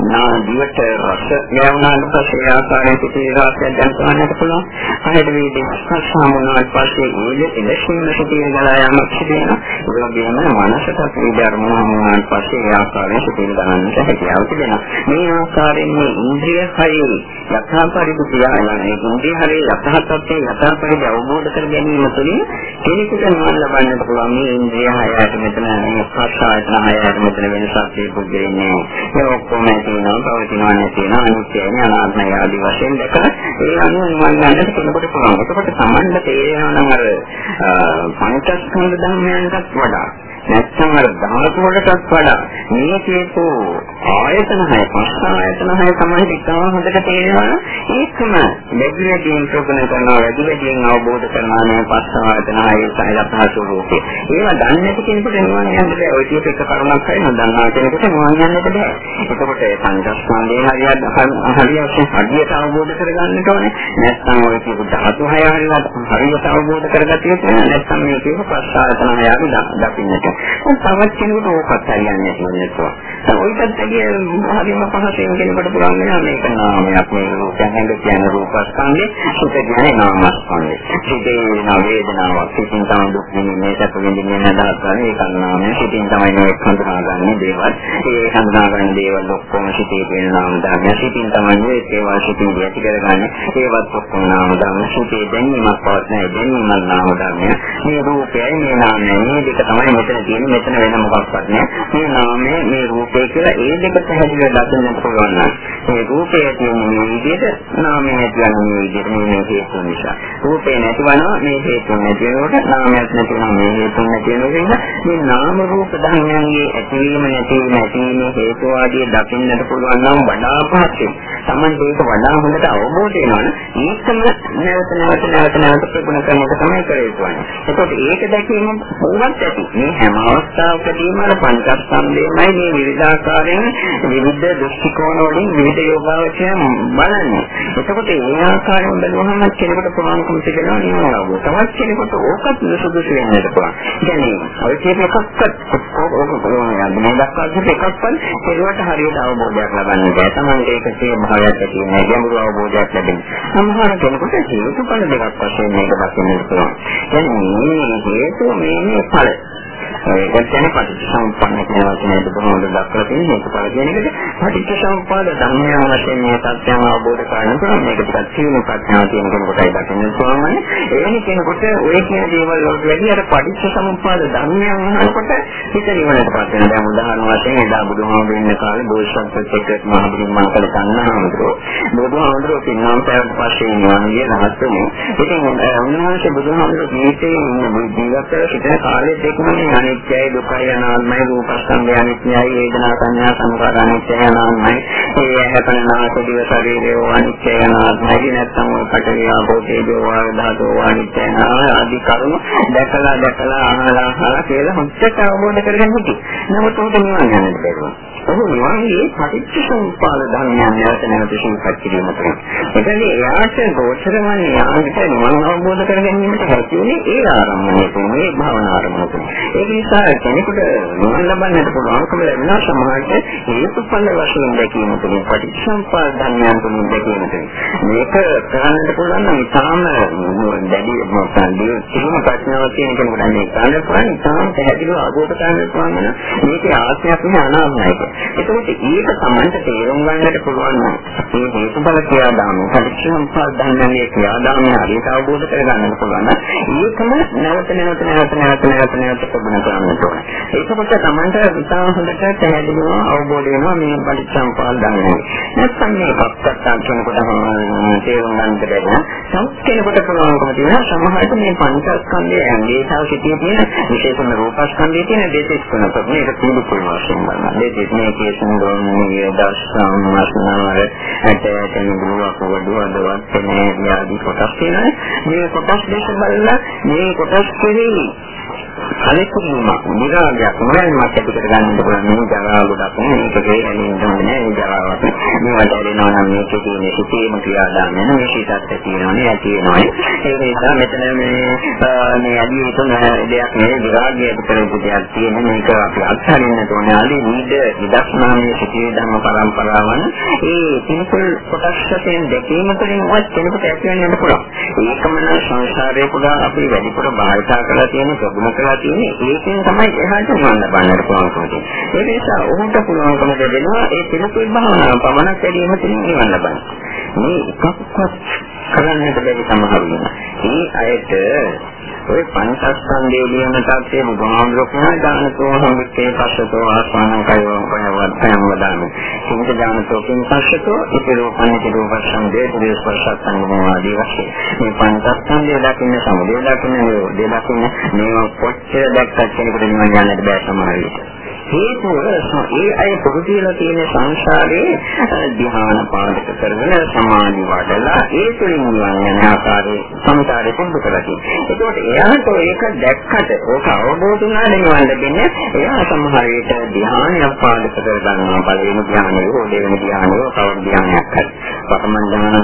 නා දිවට රස ගෑවුනාට පස්සේ ආකාරයෙන් පිටේ රසයක් දැනගන්නට පුළුවන්. අහයට මේ දෙස්කස් සාමුනාට පස්සේ ඊළඟ ඉලක්ෂණ සිටින ගලා යමක් සිදෙනවා. ඒ වගේම මනසට ප්‍රීධර්මනාට පස්සේ ආකාරයෙන් සිටින ගන්නට හැකියාව තිබෙනවා. මේ ආකාරයෙන් මේ ඉන්ද්‍රිය හරි යථාපරිදි ක්‍රියායන ඒ ඉන්ද්‍රිය හරි යථාර්ථයේ යථාපරිදි අවබෝධ කර ගැනීම තුළින් කෙනෙකුට නිවන් ලබන්නට පුළුවන් මේ ඉන්ද්‍රිය හයයට මෙතන මේ පස්සායතන හයයට මෙතන වෙනසක් තිබුණේ. ඒ ඔක්කොම තියෙනවා පවතිනවා නැතිනවා අනිත්‍යයි අනාත්මයි ආදී වශයෙන් දැකලා ඒ අනුව නිවන් ගන්නට කෙනෙකුට පුළුවන්. එතකොට සමන්ද තේරෙනවා නම් අර පංචස්කන්ධ ධර්මයන්ටත් වඩා නැත්නම් අර ධාතු වලටත් වඩා මේ කියපු ආයතන හය පස් ආයතන හය තමයි ඉතාම හොඳට තේරෙනවා. ඒකම වැඩි වැඩියෙන් ප්‍රගුණ කරනවා වැඩි වැඩියෙන් අවබෝධ කරනවා මේ පස් ආයතන හය සහයපහ ස්වરૂපේ ඒවා දන්නේ නැති කෙනෙකුට නිවන් යන්න බෑ. ඔය කියපු එක කරුණක් හරි නොදන්නා කෙනෙකුට නිවන් යන්නට බෑ. එතකොට පංචස්කන්ධේ හරියට හරියට හරියට අවබෝධ කරගන්නට ඕනේ. නැත්නම් ඔය කියපු ධාතු හය හරියට අවබෝධ කරගatiya තියෙනවා නැත්නම් මේ කියපු පස් ආයතන හය අපි දකින්නට තවත් කෙනෙකුට ඕකත් හරියන්නේ නැහැ ඔයිටත් ඇගේ හරියම පහසෙන් කෙනෙකුට පුළුවන් වෙනවා මේක නාමයක් මේ රූපයන් හැඳ කියන රූපස්කන්ධේ සුඛ කියන්නේ නාමස්කන්ධේ. සිතේ වෙන වේදනාවක් සිතින් තමයි දුක් විඳින්නේ සැප විඳින්නේ නැදාත් ගන්න ඒක නාමය සිතින් තමයි මේ හඳුනාගන්නේ දේවල්. ඒ හඳුනාගන්න දේවල් ඔක්කොම සිතේ වෙන නාම ධර්මය සිතින් තමයි මේ ඒවා සිතින් ඇති කරගන්නේ. ඒවත් ඔක්කොම නාම ධර්ම. සිතේ දැනීමක් පවත්නයි දැනීමක් නාම ධර්මය මේ රූපයයි මේ නාමයයි. මේ දෙක තමයි මෙතන තියෙන්නේ මෙතන වෙන මොකක්වත් නෑ. මේ නාමය මේ රූපය කියලා ඒ දෙක පැහැදිලිව දකින්න පුළුවන් නම් මේ රූපය තියෙන මේ විදිහට නාමය නැතිවම මේ විදිහට මේ හේතු නිසා. රූපේ නැතිවනවා මේ හේතු නැති වෙනකොට නාමයක් නැතිවම මේ හේතු නැති වෙනකොට මේ නාම රූප ධර්මයන්ගේ ඇතිවීම නැතිවීම ඇතිවීම හේතු ආදී දකින්නට පුළුවන් නම් වඩා පහසුයි. Taman ඒක වඩා හොඳට අවබෝධ වෙනවනේ ඒකම නැවත නැවත නැවත නැවත ප්‍රගුණ කරන එක තමයි කරේතුන්නේ. එතකොට ඒක දැකීම ඕවත් ඇති. මේ හැම අවස්ථාවකදීම අර පංචස්කන්ධයමයි මේ විවිධාකාරයෙන් විවිධ දෘෂ්ටි කෝණ වලින් විවිධ යෝගාවචයන් බලන්නේ. එතකොට ඒ ආකාරයෙන් බලවහම කෙනෙකුට පුළුවන්කම තිබෙනවා නිවන අවබෝධ. තවත් කෙනෙකුට ඕකත් සුදුසු වෙන්නට පුළුවන්. කියන්නේ ඔය කියන එකක්වත් ඕක පුළුවන් යන්නේ මේ දක්වා තිබෙන එකක්වත් ඒකට හරියට අවබෝධයක් ලබන්න බෑ. තමයි ඒකේ භාවයක් ඇති වෙන ගැඹුරු අවබෝධයක් ලැබෙන්නේ. සමහර කෙනෙකුට හේතුඵල දෙකක් වශයෙන් මේක දකින්න පුළුවන්. දැන් මේ හේතුව මේ ඵල ඒක කියන්නේ පටිච්චසමුප්පන්න කියන වචනයට කොහොමද දක්වලා තියෙන්නේ මේක පළ කියන එකට පටිච්චසමුප්පාද ධර්මයන් වශයෙන් මේ සත්‍යම අවබෝධ කරගන්න මේක ටිකක් සියුම් ප්‍රඥාව තියෙන කෙනෙකුටයි දකින්න පුළුවන්. එවැනි කෙනෙකුට ඔය කියන දේවල් වලට වැඩි අර පටිච්චසමුප්පාද ධර්මයන් අහනකොට හිත නිවනට පත් වෙන. දැන් උදාහරණ වශයෙන් එදා බුදුහාමුදුරු ඉන්න කාලේ බෝසත්ත්වයට එක්ක මහබුදුන් මංකල කන්නාමතුරු බුදුහාමුදුරු පින්නම් පැවට පස්සේ නිවන්ගේ රහත් වුණේ. ඉතින් උන්වහන්සේ බුදුහාමුදුරු ජීවිතේ ජීවිත සිටින කාලේ දෙකම අනිත්‍යයි දුකයි අනාත්මයි රූපස්කන්ධය අනිත්‍යයි වේදනා සංඥා සංකාර අනිත්‍යයි අනාත්මයි ඒ හැපෙන නාස දිව ශරීරය අනිත්‍යයි අනාත්මයි නැත්නම් ඔය පටවිය ආපෝතේජෝ වාය ධාතෝ අනිත්‍යයි ආදී කරුණු දැකලා දැකලා අහලා අහලා කියලා හොච්චට අවබෝධ කරගන්න හිටියේ. නමුත් උන්ට නිවන් යන්නට බැරුවා. ඔහු නිවන්ගේ පටිච්චසමුප්පාද ධර්මයන් නැවත නැවත සිහිපත් කිරීම තමයි. එතන එයාට ගෝචරමන්නේ යාන්ට නිවන් අවබෝධ කර ගැනීමට හැකියුනේ ඒ ආරම්භණය තුනේ භාවනා ආරම්භය තුනේ. ඒක නිසා කෙනෙකුට නිවන් ලබන්නට පුළුවන්කම ලැබෙනවා සමාජයට හේතුඵල වශයෙන් දැකීම තුනේ පටිච්චසමුප්පාද ධර්මයන් තුනේ දැකීම තුනේ. මේක කරන්නට පුළුවන් නම් ඉතාම දැඩි මොකක්ද කිසිම ප්‍රශ්නාවක් තියෙන කෙනෙකුට මේක කරන්න පුළුවන් ඉතාම පැහැදිලිව අවබෝධ කරගන්න පුළුවන් මේකේ ආශ්‍රයයක් නෙවෙයි අනාත්මයි. එතකොට ඒක Tamanට තේරුම් ගන්නට පුළුවන් නම් මේ හේතුඵල ක්‍රියාදාම පරිච්ඡේදම්පාද ධර්මයේ ක්‍රියාදාම හරියට අවබෝධ කරගන්නට පුළුවන් නම් ඒකම නැවත නැවත නැවත නැවත නැවත නැවත ප්‍රගුණ කරන්නට ඕනේ. ඒකකොට Tamanට ඉතාම හොඳට පැහැදිලිව අවබෝධ වෙනවා මේ පරිච්ඡේදම්පාද ධර්මයේ. නැත්නම් මේ පස්සත්තාන් කෙනෙකුට තේරුම් ගන්නට බැහැ. සමහර කෙනෙකුට පුළුවන්කම තියෙනවා සමහරට මේ පංචස්කන්ධය ඇඟේ තව සිටියේ තියෙන විශේෂම රූපස්කන්ධයේ තියෙන දෙතිස් වෙනකොට මේක පිළිකුල් වශයෙන් ගන්නවා. දෙතිස් මේ කේසුන්ගෝන්නේ දර්ශන මාසනාවර ඇටයෙන් ගුණක් වඩුවදවත් මේ ආදී කොටස් තියෙනවා මේ කොටස් දෙක බලලා මේ කොටස් කෙරෙහි කලෙකුණුමක් නිරාගයක් මොනවාමත් ඇති කර ගන්න පුළුවන්. මේ ජරාව ගොඩක් මේක හේරෙන්නේ නැහැ. මේ ජරාවක් මේවට එනවා නම් මේකේ තියෙන සිතේම ක්‍රියාදාම වෙන මේ සිතත් තියෙනවනේ ඇති වෙනවනේ ඒ නිසා මෙතන මේ මේ අදී උතුම් දෙයක් නෙවෙයි විරාගය ඇති කරපු දෙයක් තියෙන මේක අපි අත්හරින්න ඕනේ. ආදී නීද විදර්ශනාමය සිතේ ධර්ම පරම්පරාවන් ඒ පිළිකුල් කොටස් වශයෙන් දෙකීම තුළින් වත් කෙනෙකුට ඇති වෙන්න පුළුවන්. ඒකම නම් සංසාරේ පුරා අපි වැඩිපුර භාවිතා කරලා තියෙන ප්‍රගුණ කරලා තියෙන්නේ ඒකෙන් තමයි එහාට යන්න බන්නට පුළුවන්කම තියෙන්නේ. ඒ නිසා ඔහුට පුළුවන්කම දෙනවා ඒ පිළිපෙළ භාවනාව පමණක් වැඩිම තුලින් නිවන් ලබන්න. මේ එකක්වත් කරන්නට බැරි සමහරු මේ අයට ඔය පංචස්කන්ධයේ ලියන tattේ බුදුහාමුදුරුවෝ කියන දානතෝ හම්බෙත්තේ පස්සතෝ ආස්වානං කයෝ කයවත් කයම් වදාමි. සිංහ දානතෝ කින් පස්සතෝ ඉතිරෝ පණිතිරෝ පස්සම් දේතේ ස්පර්ශයන් ආදී වශයෙන්. මේ පංචස්කන්ධය දකින්න සමුදේ දකින්න මේ දකින්න මේවා කොච්චර දැක්කත් කෙනෙකුට නිවන් යන්නට බෑ සමහර විට. හේතුව ඒ අය පුරුදුලා තියෙන සංසාරේ ධ්‍යාන පාදක කරගෙන සමාධි වඩලා ඒ තුලින් නිවන් යන ආකාරයේ සංසාරේ පුරුදු කරලා තියෙනවා. ඒකෝට එයාට ඒක දැක්කට ඕක අවබෝධ වුණා නිවන් ලැබෙන්නේ එයා සමහර විට ධ්‍යානයක් පාදක කර ගන්නවා පළවෙනි ධ්‍යානය හෝ දෙවෙනි ධ්‍යානය හෝ කවර ධ්‍යානයක් හරි. පඨම ධ්‍යාන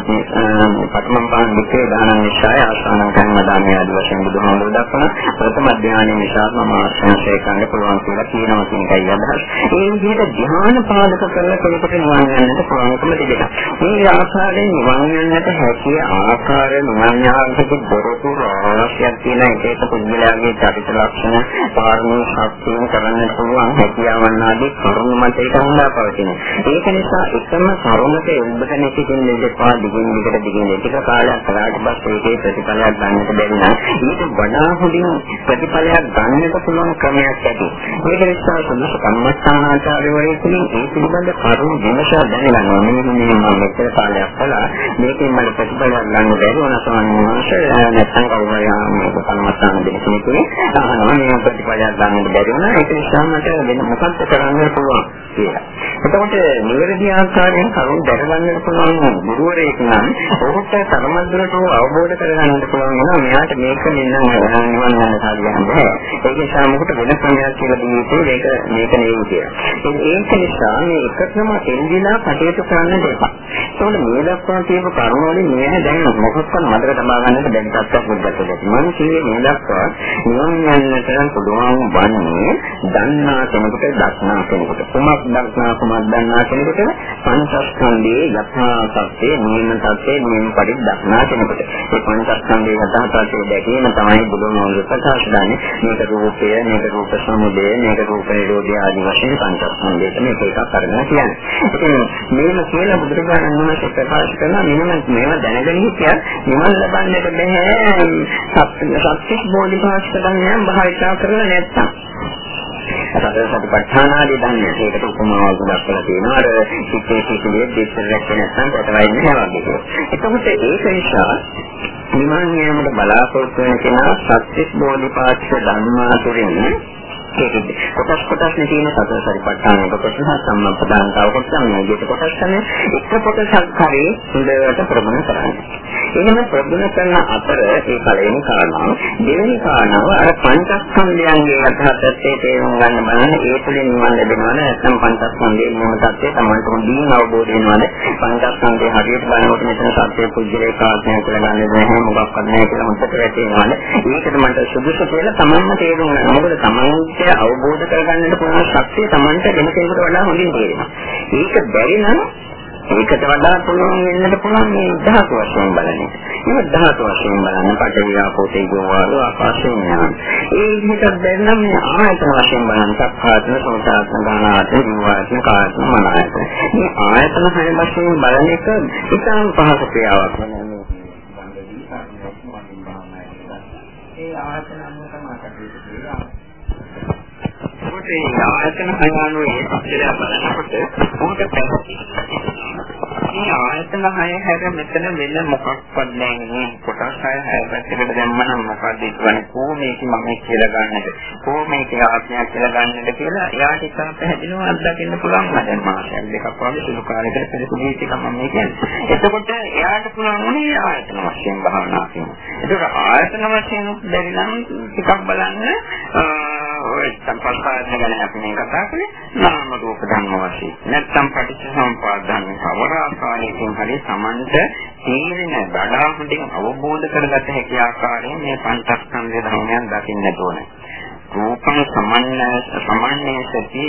පඨම පාන විකේ දාන නිසාය ආසන කරන දානය ආදී වශයෙන් බුදුහාමුදුරුවෝ දක්වන ප්‍රථම ධ්‍යානය නිසා මම ආශ්‍රය කරන්න පුළුවන් කියලා කියනවා කියන එකයි අදහස්. ඒ විදිහට ධ්‍යාන පාදක කරලා කෙනෙකුට නිවන් යන්නට පුළුවන්කම තිබෙනවා. මේ ආකාරයෙන් නිවන් යන්නට හැකිය ආකාර නිවන් යාමට දොරටු අවශ්‍යයක් තියෙන එක එක පුද්ගලයාගේ චරිත ලක්ෂණ පාරමී ශක්තිය කරන්න පුළුවන් හැකියාවන් ආදී කරුණු මත ඒක හඳා පවතින. ඒක නිසා එකම කරුණක එල්බට නැති කෙනෙක් දෙපා දිගින් දිගට දිගින් ටික කාලයක් කලාට පස්සේ ඒකේ ප්‍රතිඵලයක් ගන්නට බැරි නම් ඊට වඩා හොඳින් ප්‍රතිඵලයක් ගන්නට පුළුවන් ක්‍රමයක් ඇති. ඒක නිසා සම්මත කම්මස්ථානාචාර්යවරයෙකුට ඒ පිළිබඳ කරුණු විමසා දැනගන්න ඕනේ. මේ මම මෙච්චර කාලයක් කළා මේකෙන් මට ප්‍රතිඵලයක් ගන්න බැරි වුණා සමහරවිට නැත්නම් කවුරු හරි මේක කම්මස්ථාන දෙන කෙනෙකුනේ අහනවා මේ ප්‍රතිඵලයක් ගන්න බැරි වුණා ඒක නිසා මට වෙන මොකක්ද කරන්න පුළුවන් කියලා. එතකොට නිවැරදි ආකාරයෙන් කරුණු දැනගන්න පුළුවන් ගුරුවරයෙක් නම් ඔහුට තරමද්දරට අවබෝධ කරගන්න පුළුවන් වෙනවා මෙයාට මේක මෙන්න නිවන් යන කාර්යයක් බෑ. ඒක නිසා මොකට වෙන ක්‍රමයක් කියලා දීලා මේක මේක නෙවෙයි කියලා. ඒක නිසා මේ එකතම එල්දිලා කටයුතු කරන්න දෙපා. ඒකෝල මේ දක්වා කියපු කරුණ වලින් මේ දැන් මොකක්වත් මතක තබා ගන්නට බැරි තත්ත්වයක් උද්ගත වෙනවා. මම කියන්නේ මේ දක්වා නිවන් යන්නට පුළුවන් වන්නේ දන්නා කෙනෙකුට දක්නා කෙනෙකුට. කුමක් දක්නා කුමක් දන්නා කෙනෙකුට පංචස්කන්ධයේ යථා සත්‍යයේ නියම සත්‍යයේ නියම පරිදි දක්නා කෙනෙකුට. මේ පංචස්කන්ධයේ යථා සත්‍යය දැකීම තමයි බුදුමෝගේ ප්‍රකාශ දන්නේ. මේක රූපය, මේක රූප සමුදය, මේක රූප නිරෝධය ආදී වශයෙන් පංචස්කන්ධයට මේක එකක් අරගෙන කියන්නේ. ඉතින් මේක කියලා බුදුරජාණන් වහන්සේ ප්‍රකාශ කරනවා මෙන්න මේව දැනගෙන හිටියත් නිවන් ලබන්නට බෑ සත්‍ය බෝධිපාක්ෂික ධර්මයන් භාවිතා කරලා නැත්තම් සතර සතිපට්ඨානාදී ධර්ම ඒකට උපමාවක් දක්වලා තියෙනවා අර සිත්තේ සිටියේ දෙච්චර රැක්ක නැත්නම් කොටවයි නෑ වගේ. එතකොට ඒක නිසා නිවන් යාමට බලාපොරොත්තු වෙන කෙනා සත්‍ය බෝධිපාක්ෂික ධර්ම අතරින් ඒකද කොටස් කොටස් නේ තියෙන සතර සරිපට්ඨාන කොටස සම්මප්පදාන තව කොටස් මේ විදිහට කොටස් තමයි එක කොටසක් හරි හොඳට ප්‍රගුණ කරන්නේ. එහෙම ප්‍රගුණ කරන අතර ඒ පළවෙනි කාරණාව දෙවෙනි කාරණාව අර පංචස්කන්ධයන්ගේ යථාර්ථයේ තේරුම් ගන්න බලන්න. ඒ තුළින් නිවන් ලැබෙනවද? නැත්නම් පංචස්කන්ධයේ නියම තත්ත්වය තමයි හොඳින් අවබෝධ වෙනවද? පංචස්කන්ධයේ හරියට බලනකොට මෙතන සත්‍ය පුජ්‍යලේ කාර්යය කියලා ගන්න බැහැ මොකක්වත් නැහැ කියලා හොඳට වැටෙනවද ඒකට මට සුදුසු කියලා තමන්ම තේරුම් ගන්න. මොකද තමන්ට අවබෝධ කරගන්නට පුළුවන් ශක්තිය තමන්ට වෙන කෙනෙකුට වඩා හොඳින් තේරෙනවා. ඒක බැරි නම් ඒකට වඩා පුළුවන් වෙන්නට පුළුවන් මේ ධාතු වශයෙන් බලන එක. මේ ධාතු වශයෙන් බලන පඩවිය ආපෝතේ ගෝවාල ආකාශයෙන් යන. ඒ විදිහට බැරි නම් මේ ආයතන වශයෙන් බලන සක්කාතන සෝතාත්ම ගානාත විවාසන කාර්ය මනායත. මේ ආයතන හය වශයෙන් බලන එක ඉතාම පහසු ක්‍රියාවක් වෙනවා. ඒ ආයතන ඒ ආයතන හය අනුව ඒ පස්සේ බලනකොට මොකද පැහැදිලි මේ ආයතන හය හැර මෙතන වෙන මොකක්වත් නැහැ. නේ කොටස් හය හය පැත්තකට දැම්මනම් මොකද ඉක්වන්නේ කොහොමද මම කියලා ගන්නද? කොහොමද ආත්මයක් කියලා ගන්නද කියලා එයාට ඉතින් පැහැදිලිව අත්දකින්න පුළුවන්. දැන් මාසයක් දෙකක් වගේ සුළු කාලයකට පෙරසු ජීවිතයක් මම කියන්නේ. එතකොට එයාට පුළුවන් උනේ ආයතන වශයෙන් භාවනා කරනවා ඒක ආයතන වශයෙන් බැරි නම් ටිකක් බලන්න ඔය සම්පස්පාදන ගැන අපි මේ කතා කරන්නේ නාම රූප ධර්ම වශයෙන්. නැත්නම් පටිච්චසමුප්පාද ධර්ම කවර ආකාරයකින් හරි සමන්ත තීරණ වඩා හොඳින් අවබෝධ කරගත හැකි ආකාරයෙන් මේ පංචස්කන්ධ ධර්මයන් දකින්න ඕනේ. රූපං සමන්න සමන්නේ සති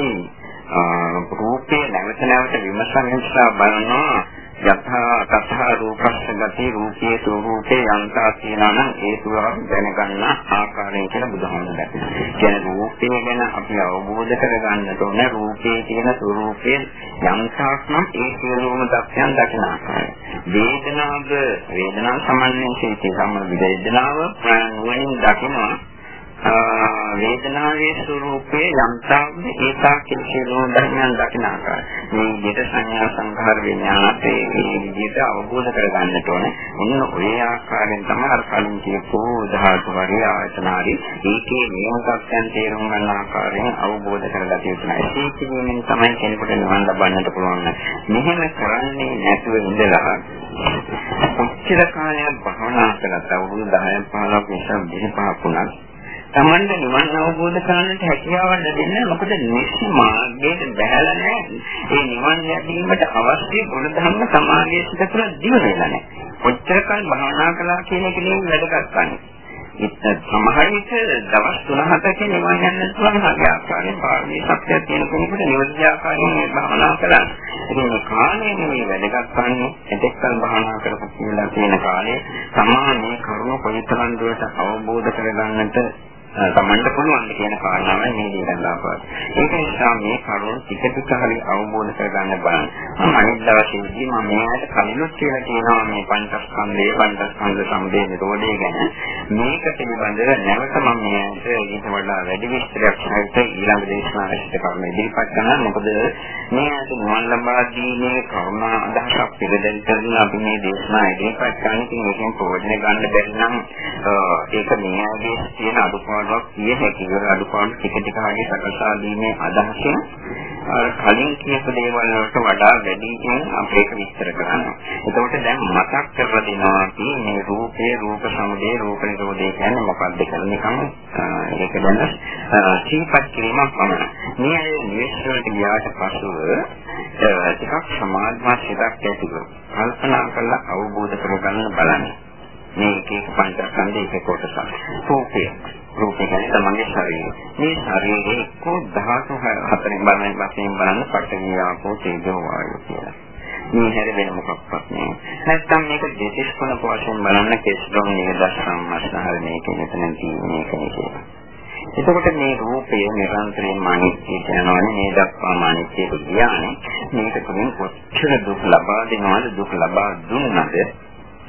රූපේ නැවත නැවත විමසන නිසා බලනවා යථා තථා රූපස්ස ගති රූපයේ ස්වરૂපේ යන්තා කියනවා නම් ඒ ස්වභාව දැනගන්න ආකාරයෙන් කියලා බුදුහාමුදුරුවෝ දැක්කේ. කියන්නේ රූපය ගැන අපි අවබෝධ කරගන්නට ඕන රූපයේ තියෙන ස්වરૂපයේ යන්තාක් නම් ඒ සියලුම දක්යන් දකින ආකාරය. වේදනාව වේදනාව සම්මන්නේ සිටි සම්ම වේදනාව නුවණින් දකිනවා වේදනාවේ ස්වરૂපයේ යම්තාවද ඒකා කිසිලෝ ධර්මයන් දකින ආකාරය. මේ විදිහට සංඥා සංඛාර විඥානයේ මේ විදිහට අවබෝධ කරගන්නට ඕනේ. ඔන්න ඔය ආකාරයෙන් තමයි අර කලින් කියපු ධාතු වර්ගය ආයතනාදී ඒකේ නියමකයන් තේරුම් ගන්න ආකාරයෙන් අවබෝධ කරගත යුතුයි. ඒ කිරීමෙන් තමයි කෙනෙකුට නිවන් ලබන්නට පුළුවන්. මෙහෙම කරන්නේ නැතුව ඉඳලා කොච්චර කාලයක් භවනා කළත් අවුරුදු 10 15ක් විතර 25 වුණත් Tamanda නිවන් අවබෝධ කරගන්නට හැකියාවක් ලැබෙන්නේ මොකද නිසි මාර්ගයට බහැලා නැහැ. ඒ නිවන් ලැබීමට අවශ්‍ය ගුණ ධර්ම සමාගයේ සිට තුළ දිව වෙලා නැහැ. කොච්චර කල් භාවනා කළා කියන එක නෙවෙයි වැදගත් වන්නේ. සමහර විට දවස් 3-4ක නිවන් යන්න පුළුවන් හරි ආකාරයෙන් පාරමී සත්‍යය තියෙන කෙනෙකුට නිවැරදි ආකාරයෙන් භාවනා කරලා ඉතින් මේ කාලය නෙමෙයි වැදගත් වන්නේ එතෙක්කල් භාවනා කරපු කියලා තියෙන කාලේ තමා මේ කරුණ කොයිතරම් දුරට අවබෝධ කරගන්නට තමන්ට පුළුවන් කියන කාරණාවයි මේ දීලා ඒක නිසා මේ කරුණ ටික ටික හරි අවබෝධ කරගන්න බලන්න. මම අනිත් දවසේදී මම මේකට කලිනුත් කියලා කියනවා මේ පංචස්කන්ධය පංචස්කන්ධ සම්බේ නිරෝධය ගැන. මේක පිළිබඳව නැවත මම මේකට ඊට වඩා වැඩි විස්තරයක් සහිත ඊළඟ දේශනාවට කරුණ ඉදිරිපත් කරනවා. මොකද මේ අත නිවන් ලබා දීමේ කරුණා අදහසක් පිළිදෙන්න කරන අපි මේ දේශනා ඉදිරිපත් කරන ඉතින් මේකෙන් ප්‍රයෝජන ගන්න බැරි නම් ඒක මේ ආගේ තියෙන අදුපාඩු අඩුපාඩුවක් කිය හැකි ඒ අඩුපාඩු ටික ටික ආගේ සකසා දීමේ අදහසින් අර කලින් කියපු දේවල් වලට වඩා වැඩියෙන් අපි ඒක විස්තර කරනවා. එතකොට දැන් මතක් කරලා දෙනවා අපි මේ රූපේ රූප සමුදේ රූප නිරෝධය කියන්නේ මොකක්ද කියලා නිකන් ඒක දැන් සිහිපත් කිරීමක් පමණයි. මේ නිවෙස් වලට ගියාට පසුව ටිකක් සමාධිමත් සිතක් ඇතිව කල්පනා කරලා අවබෝධ කරගන්න බලන්න. මේ එක එක පංචස්කන්ධ එක කොටසක්. රූපය රූපය කියන්නේ තමන්ගේ ශරීරය. මේ ශරීරයේ එක්ක ධාතු හතරෙන් බලන වශයෙන් බලන පඨවි ආපෝ තේජෝ වායු කියලා. මේ හැර වෙන මොකක්වත් නෑ. නැත්තම් මේක දෙතිස් කුණ වශයෙන් බලන්න කෙස්ලොම් නේද සම්මස්නහර මේක මෙතන තියෙන එක නේ. එතකොට මේ රූපය නිරන්තරයෙන්ම අනිත්‍ය කියනවානේ මේ දක්වාම අනිත්‍යයට කියන්නේ මේක තුළින් කොච්චර දුක් ලබා දෙනවද දුක් ලබා දුන්නද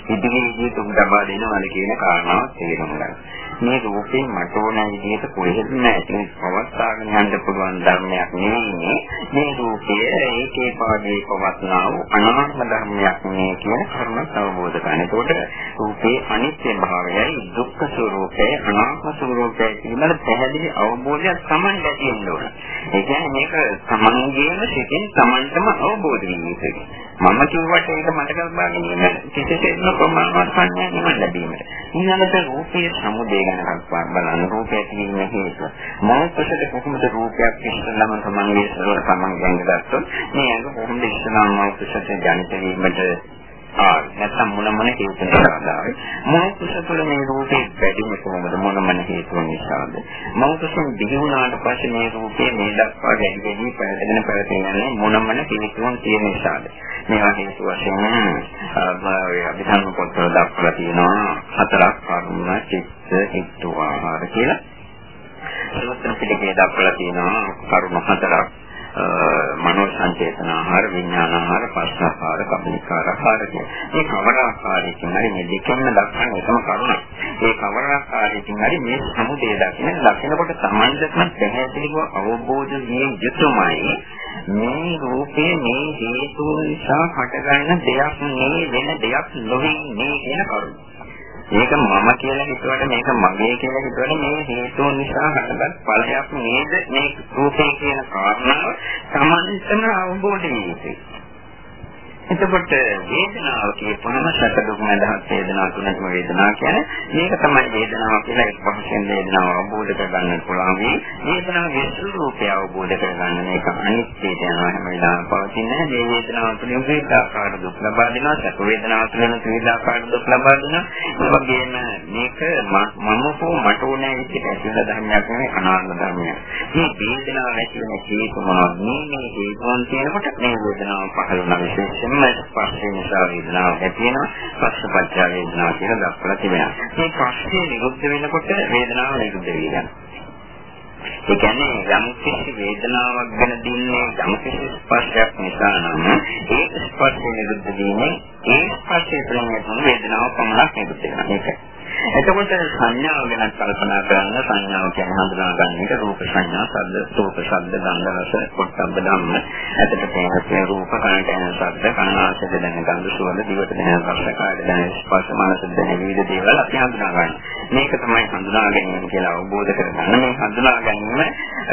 ඉදිරියේදී දුක් ලබා දෙනවද කියන කාරණාව තේරුම් ගන්න. මේ රූපේ මට ඕන විදිහට කොහෙද නැති පවත්වාගෙන යන්න පුළුවන් ධර්මයක් නෙවෙයි මේ රූපය ඒකේ පාදේ පවත්නා වූ අනාත්ම ධර්මයක් නේ කියන කරුණ අවබෝධ කරගන්න. ඒකට රූපේ අනිත්‍ය භාවයයි දුක්ඛ ස්වરૂපය අනාත්ම ස්වરૂපය පිළිබඳ පැහැදිලි අවබෝධයක් Taman ලැබෙන්න ඕන. ඒ කියන්නේ මේක Tamanගේම සිතින් Tamanටම අවබෝධ වෙන්න ඕනේ. මම කිව්වට ඒක මට කල්පනා ගැනීම කිසිසේත්ම ප්‍රමාණවත් සංඥා නෙමෙයි ලැබීමට. ඊළඟට රූපයේ සමුදේ ගැන කල්පනා බලන රූපය තියෙන හේතුව. මොහොතකට කොහොමද රූපයක් ඉස්සලම තමන්ගේ සරල තමන් ගැන ගත්තොත් මේ අඟ කොහොමද ඉස්සලම මොහොතකට ජනිත වීමට ආ නැත්නම් මොන මොන හේතු නිසාද? මොන කුසල මේ රූපේ වැඩිම කොහොමද? මොන මොන හේතු නිසාද? මම කුසල දිවි වුණාට පස්සේ මේ රූපේ මේ දක්වා වැඩි වැඩි පැහැදෙන පැහැදෙන්නේ මොන මොන හේතුන් තියෙන නිසාද? මේවා හේතු වශයෙන් අභිධර්ම පොත්වල දක්වලා තියෙනවා හතරක්. කර්ම චිත්ත හිතු ආහාර කියලා. සූත්‍ර පිටකේ දක්වලා තියෙනවා කර්ම හතරක්. මනෝ සංචේතන ආහාර විඥාන ආහාර පස්සාහාර කබලිකාර ආහාර මේ කවර ආකාරයකින් හරි මේ දෙකෙන්ම දක්වන එකම කරුණක්. ඒ කවර ආකාරයකින් හරි මේ සමුදය දකින්න දකිනකොට සමාන්තරම පැහැදිලිව අවබෝධ විය යුතුමයි. මේ රූපේ මේ හේතු නිසා හටගන්න දෙයක් නෙවෙයි වෙන දෙයක් නොවේ කියන කරුණ. මේක මම කියලා හිතුවට මේක මගේ කියලා හිතුවට මේ හේතුන් නිසා හටගත් ඵලයක් නේද මේ රූපේ කියන කාරණාව සමන්තන අවබෝධ වෙන්නේ. එතකොට වේදනාව කියපුවම සැප දුක් නැදහත් වේදනාව තුනම වේදනාව කියන්නේ මේක තමයි වේදනාව කියලා එක් වශයෙන් වේදනාව අවබෝධ කරගන්න පුළුවන්. මේ වේදනාවේ ස්වરૂපය අවබෝධ කරගන්න මේක අනිත්‍යයට යනවා. හැම වෙලාවෙම පවතින මේ වේදනාව තුළින් විවිධාකාර දුක් ලබා දෙනවා. සැප වේදනාව තුළින් විවිධාකාර දුක් ලබා දෙනවා. ඒ වගේම මේක මම හෝ මට ඕනෑ විදිහට ඇතිවන ධර්මයක් නෙවෙයි අනාත්ම ධර්මයක්. මේ වේදනාව ඇති වෙන හේතු මොනවද? මේ මේ හේතුන් කියනකොට මේ වේදනාව පහළ වෙන විශේෂම ධම්ම ස්පර්ශය නිසා වේදනාවක් ඇති වෙනවා. පස්සපච්චය වේදනාව කියලා දක්වලා තිබෙනවා. මේ පස්සේ නිරුද්ධ වෙනකොට වේදනාව නිරුද්ධ වෙනවා. ඒ කියන්නේ යම් කිසි වේදනාවක් ගැන දින්නේ යම් කිසි ස්පර්ශයක් නිසා නම් ඒ ස්පර්ශය නිරුද්ධ වීමෙන් ඒ ස්පර්ශය තුළින් වේදනාව පමණක් නිරුද්ධ වෙනවා. ඒකයි. එතකොට සංඥාව ගැන කල්පනා කරන සංඥාව කියන්නේ හඳුනා ගන්න එක රූප සංඥා, ශබ්ද, රූප, ශබ්ද, ගන්ධ, රස, පොට්ටබ්බ ධම්ම. ඇතට පේන රූප, කනට ඇහෙන ශබ්ද, කනාසයට දැනෙන ගන්ධ, සුවඳ, දිවට දැනෙන රස, කායට දැනෙන ස්පර්ශ, මනසට දැනෙන විවිධ දේවල් අපි හඳුනා ගන්න. මේක තමයි හඳුනා ගැනීම කියලා අවබෝධ කරගන්න. මේ හඳුනා ගැනීම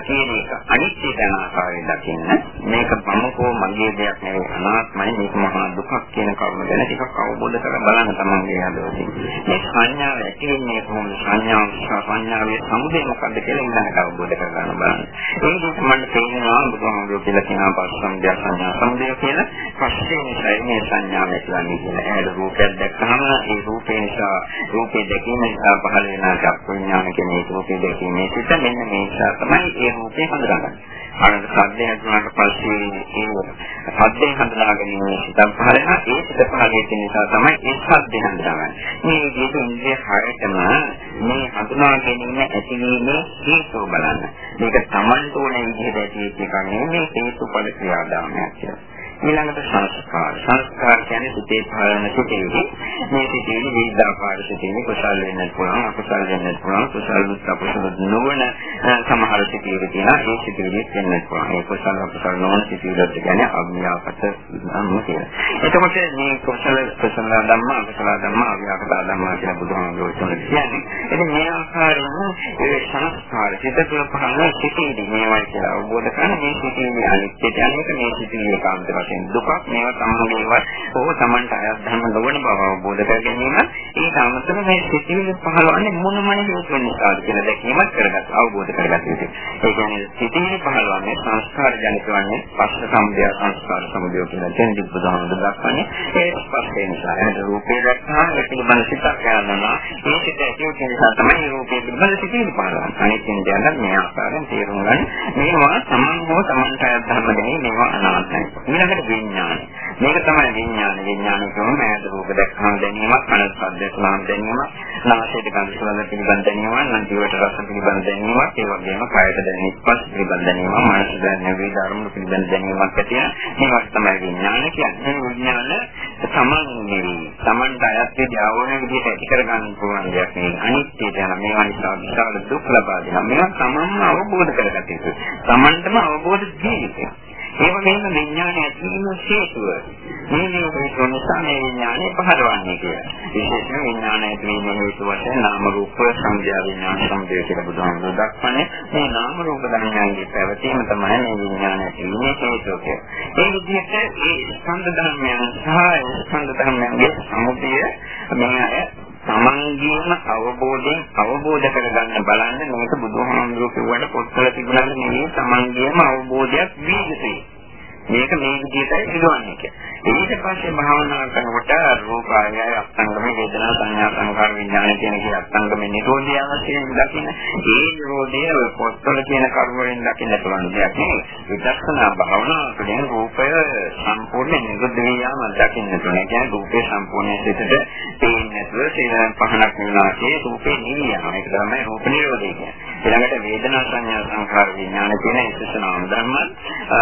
කියන එක අනිත්‍ය දැන ආකාරයෙන් දකින්න. මේක මමකෝ මගේ දෙයක් නෙවෙයි අනාත්මයි. මේක මහා දුකක් කියන කරුණ ගැන ටිකක් අවබෝධ කරගන්න බලන්න තමයි හදවතින්. මේ සංඥා සංඥාව ඇති වෙන්නේ කොහොමද සංඥාව සංඥාවේ සමුදය මොකක්ද කියලා ඉඳන් අවබෝධ කරගන්න බලන්න. ඒ විදිහට මම තේරෙනවා බුදුහාමුදුරුවෝ කියලා කියන පස්සම්බය සංඥා සමුදය කියලා පස්සේ නිසා මේ සංඥාව ඇතිවන්නේ කියලා. ඇහැර රූපයක් දැක්කම ඒ රූපේ නිසා රූපේ දැකීම නිසා පහළ වෙන චක්කු විඥාන කියන ඒ රූපේ දැකීමේ සිට මෙන්න මේ නිසා තමයි ඒ රූපේ හඳුනගන්නේ. අර සද්දය හඳුනාට පස්සේ ඒ සද්දේ හඳුනා ගැනීම සිතක් පහළ වෙනවා. ඒ සිත පහළ වෙන නිසා තමයි ඒ සද්දේ හඳුනාගන්නේ. මේ විදිහට ඉන්ද්‍රිය හරයටම මේ හඳුනා ගැනීම ඇතිවීමේ හේතුව බලන්න. මේක Tamanට ඕන විදිහට ඇති වෙච්ච එකක් නෙමෙයි හේතුඵල ක්‍රියාදාමයක් කියලා. ඊළඟට සංස්කාර. සංස්කාර කියන්නේ සිතේ පහළන සිතේ. මේ සිතේ විවිධාකාර සිතේ කුසල වෙන්නත් පුළුවන්, අකුසල වෙන්නත් පුළුවන්, කුසල දුක් අකුසල නොවන සමහර සිතේ තියෙනවා. ඒ සිතේ වෙන්නත් පුළුවන්. ඒ කුසල අකුසල නොවන සිතේ කියන්නේ අභ්‍යාපත නම් කියලා. එතකොට මේ කුසල කුසල ධම්ම, අකුසල ධම්ම, අභ්‍යාපත ධම්ම කියලා බුදුහාමුදුරුවෝ කියන්නේ. ඉතින් මේ ආකාරයෙන් ඒ සංස්කාර සිත තුළ පහළන සිතේදී මේවා කියලා අවබෝධ කරගන්න මේ සිතේ අනිත්‍යය අනික මේ සිතේ ඒකාන්ත වශයෙන් වශයෙන් දුකක් මේවා සම්මුතියවත් ඕක Tamanට අයත් ධර්ම නොවන බව අවබෝධ කර ගැනීම ඒ සමතම මේ සිතිවිලි පහළවන්නේ මොන මොන හේතු නිසාද කියලා දැකීමත් කරගත් අවබෝධ කරගත යුතුයි. ඒ කියන්නේ සිතිවිලි පහළවන්නේ සංස්කාර ජනිත වන්නේ පස්ස සම්බය සංස්කාර සම්බය කියලා දෙන්නේ බුදුහාමුදුර දක්වන්නේ ඒ පස්සේ නිසා ඒ රූපේ දැක්කම ඒ පිළිබඳ සිතක් යනවා. ඒ සිත ඇති නිසා තමයි රූපේ පිළිබඳ සිතිවිලි පහළවන්නේ. අනිත් කෙනෙක් මේ ආකාරයෙන් තේරුම් ගන්න මේවා තමන් හෝ තමන්ට අයත් ධර්ම දෙන්නේ මේවා අනාත්මයි. ඊළඟට විඥානය. මේක තමයි විඥාන. විඥාන කියන්නේ මෑත රූප දැක්කම දැනීමක්, කනත් ශබ්ද ස්නාම් දැනීමක්, නාසයට ගඳ සුවඳ පිළිබඳ දැනීමක්, නම් ජීවිත රස පිළිබඳ දැනීමක්, ඒ වගේම කායයට දැනෙන ස්පර්ශ පිළිබඳ දැනීමක්, මනස දැනෙන වේද අරමුණු පිළිබඳ දැනීමක් ඇති වෙන මේවත් තමයි විඥාන කියන්නේ. මේ විඥාන සමන්නේ සමන්ට අයත් විදිහ ඕන විදිහට ඇති කරගන්න පුළුවන් දෙයක් නෙවෙයි. අනිත්‍යයට යන මේවා නිසා විශාල දුක් ලබා දෙනවා. මේවා සමන්ම අවබෝධ කරගත යුතුයි. සමන්ටම අවබෝධ දී යුතුයි. ඒ වගේම විඥානය ඇතිවීම හේතුව. මේ මේ හේතු නිසා මේ විඥානය පහළවන්නේ කියලා. විශේෂයෙන් විඥානය ඇතිවීම හේතු වශයෙන් නාම රූප සංඥා විඥාන සම්බේ කියලා බුදුහාමුදුරුවෝ දක්වන්නේ. මේ නාම රූප ධර්මයන්ගේ පැවතීම තමයි මේ විඥානය ඇතිවීමේ හේතුව කියන්නේ. ඒ විදිහට ඒ ස්කන්ධ ධර්මයන් සහ ස්කන්ධ ධර්මයන්ගේ සමුදය මේ අය තමන්ගේම අවබෝධයෙන් අවබෝධ කරගන්න බලන්න මේක බුදුහාමුදුරුවෝ කියුවට පොත්වල තිබුණාට නෙවෙයි තමන්ගේම අවබෝධයක් වී යුතුයි. මේක මේ විදිහටයි පිළිවන්නේ කියලා. ඊට පස්සේ භාවනා කරනකොට රූපායය අත්ංගම වේදනා සංඥා සංකාර විඥාන කියන කී අත්ංගම නිරෝධය අවශ්‍යයෙන් දකින්න. ඒ නිරෝධය පොත්වල කියන කරුණ වලින් දකින්න පුළුවන් දෙයක් නෙවෙයි. විදර්ශනා භාවනා තුළින් රූපය සම්පූර්ණ නිරුද්ධ වියාම දකින්න පුළුවන්. කියන්නේ රූපේ සම්පූර්ණ සිතට පේන්නේ නැතුව සීලයන් පහනක් වෙනාසේ රූපේ නිවියනවා. ඒක තමයි රූප නිරෝධය කියන්නේ. ඊළඟට වේදනා සංඥා සංකාර විඥාන කියන ඉස්සසනාම ධර්ම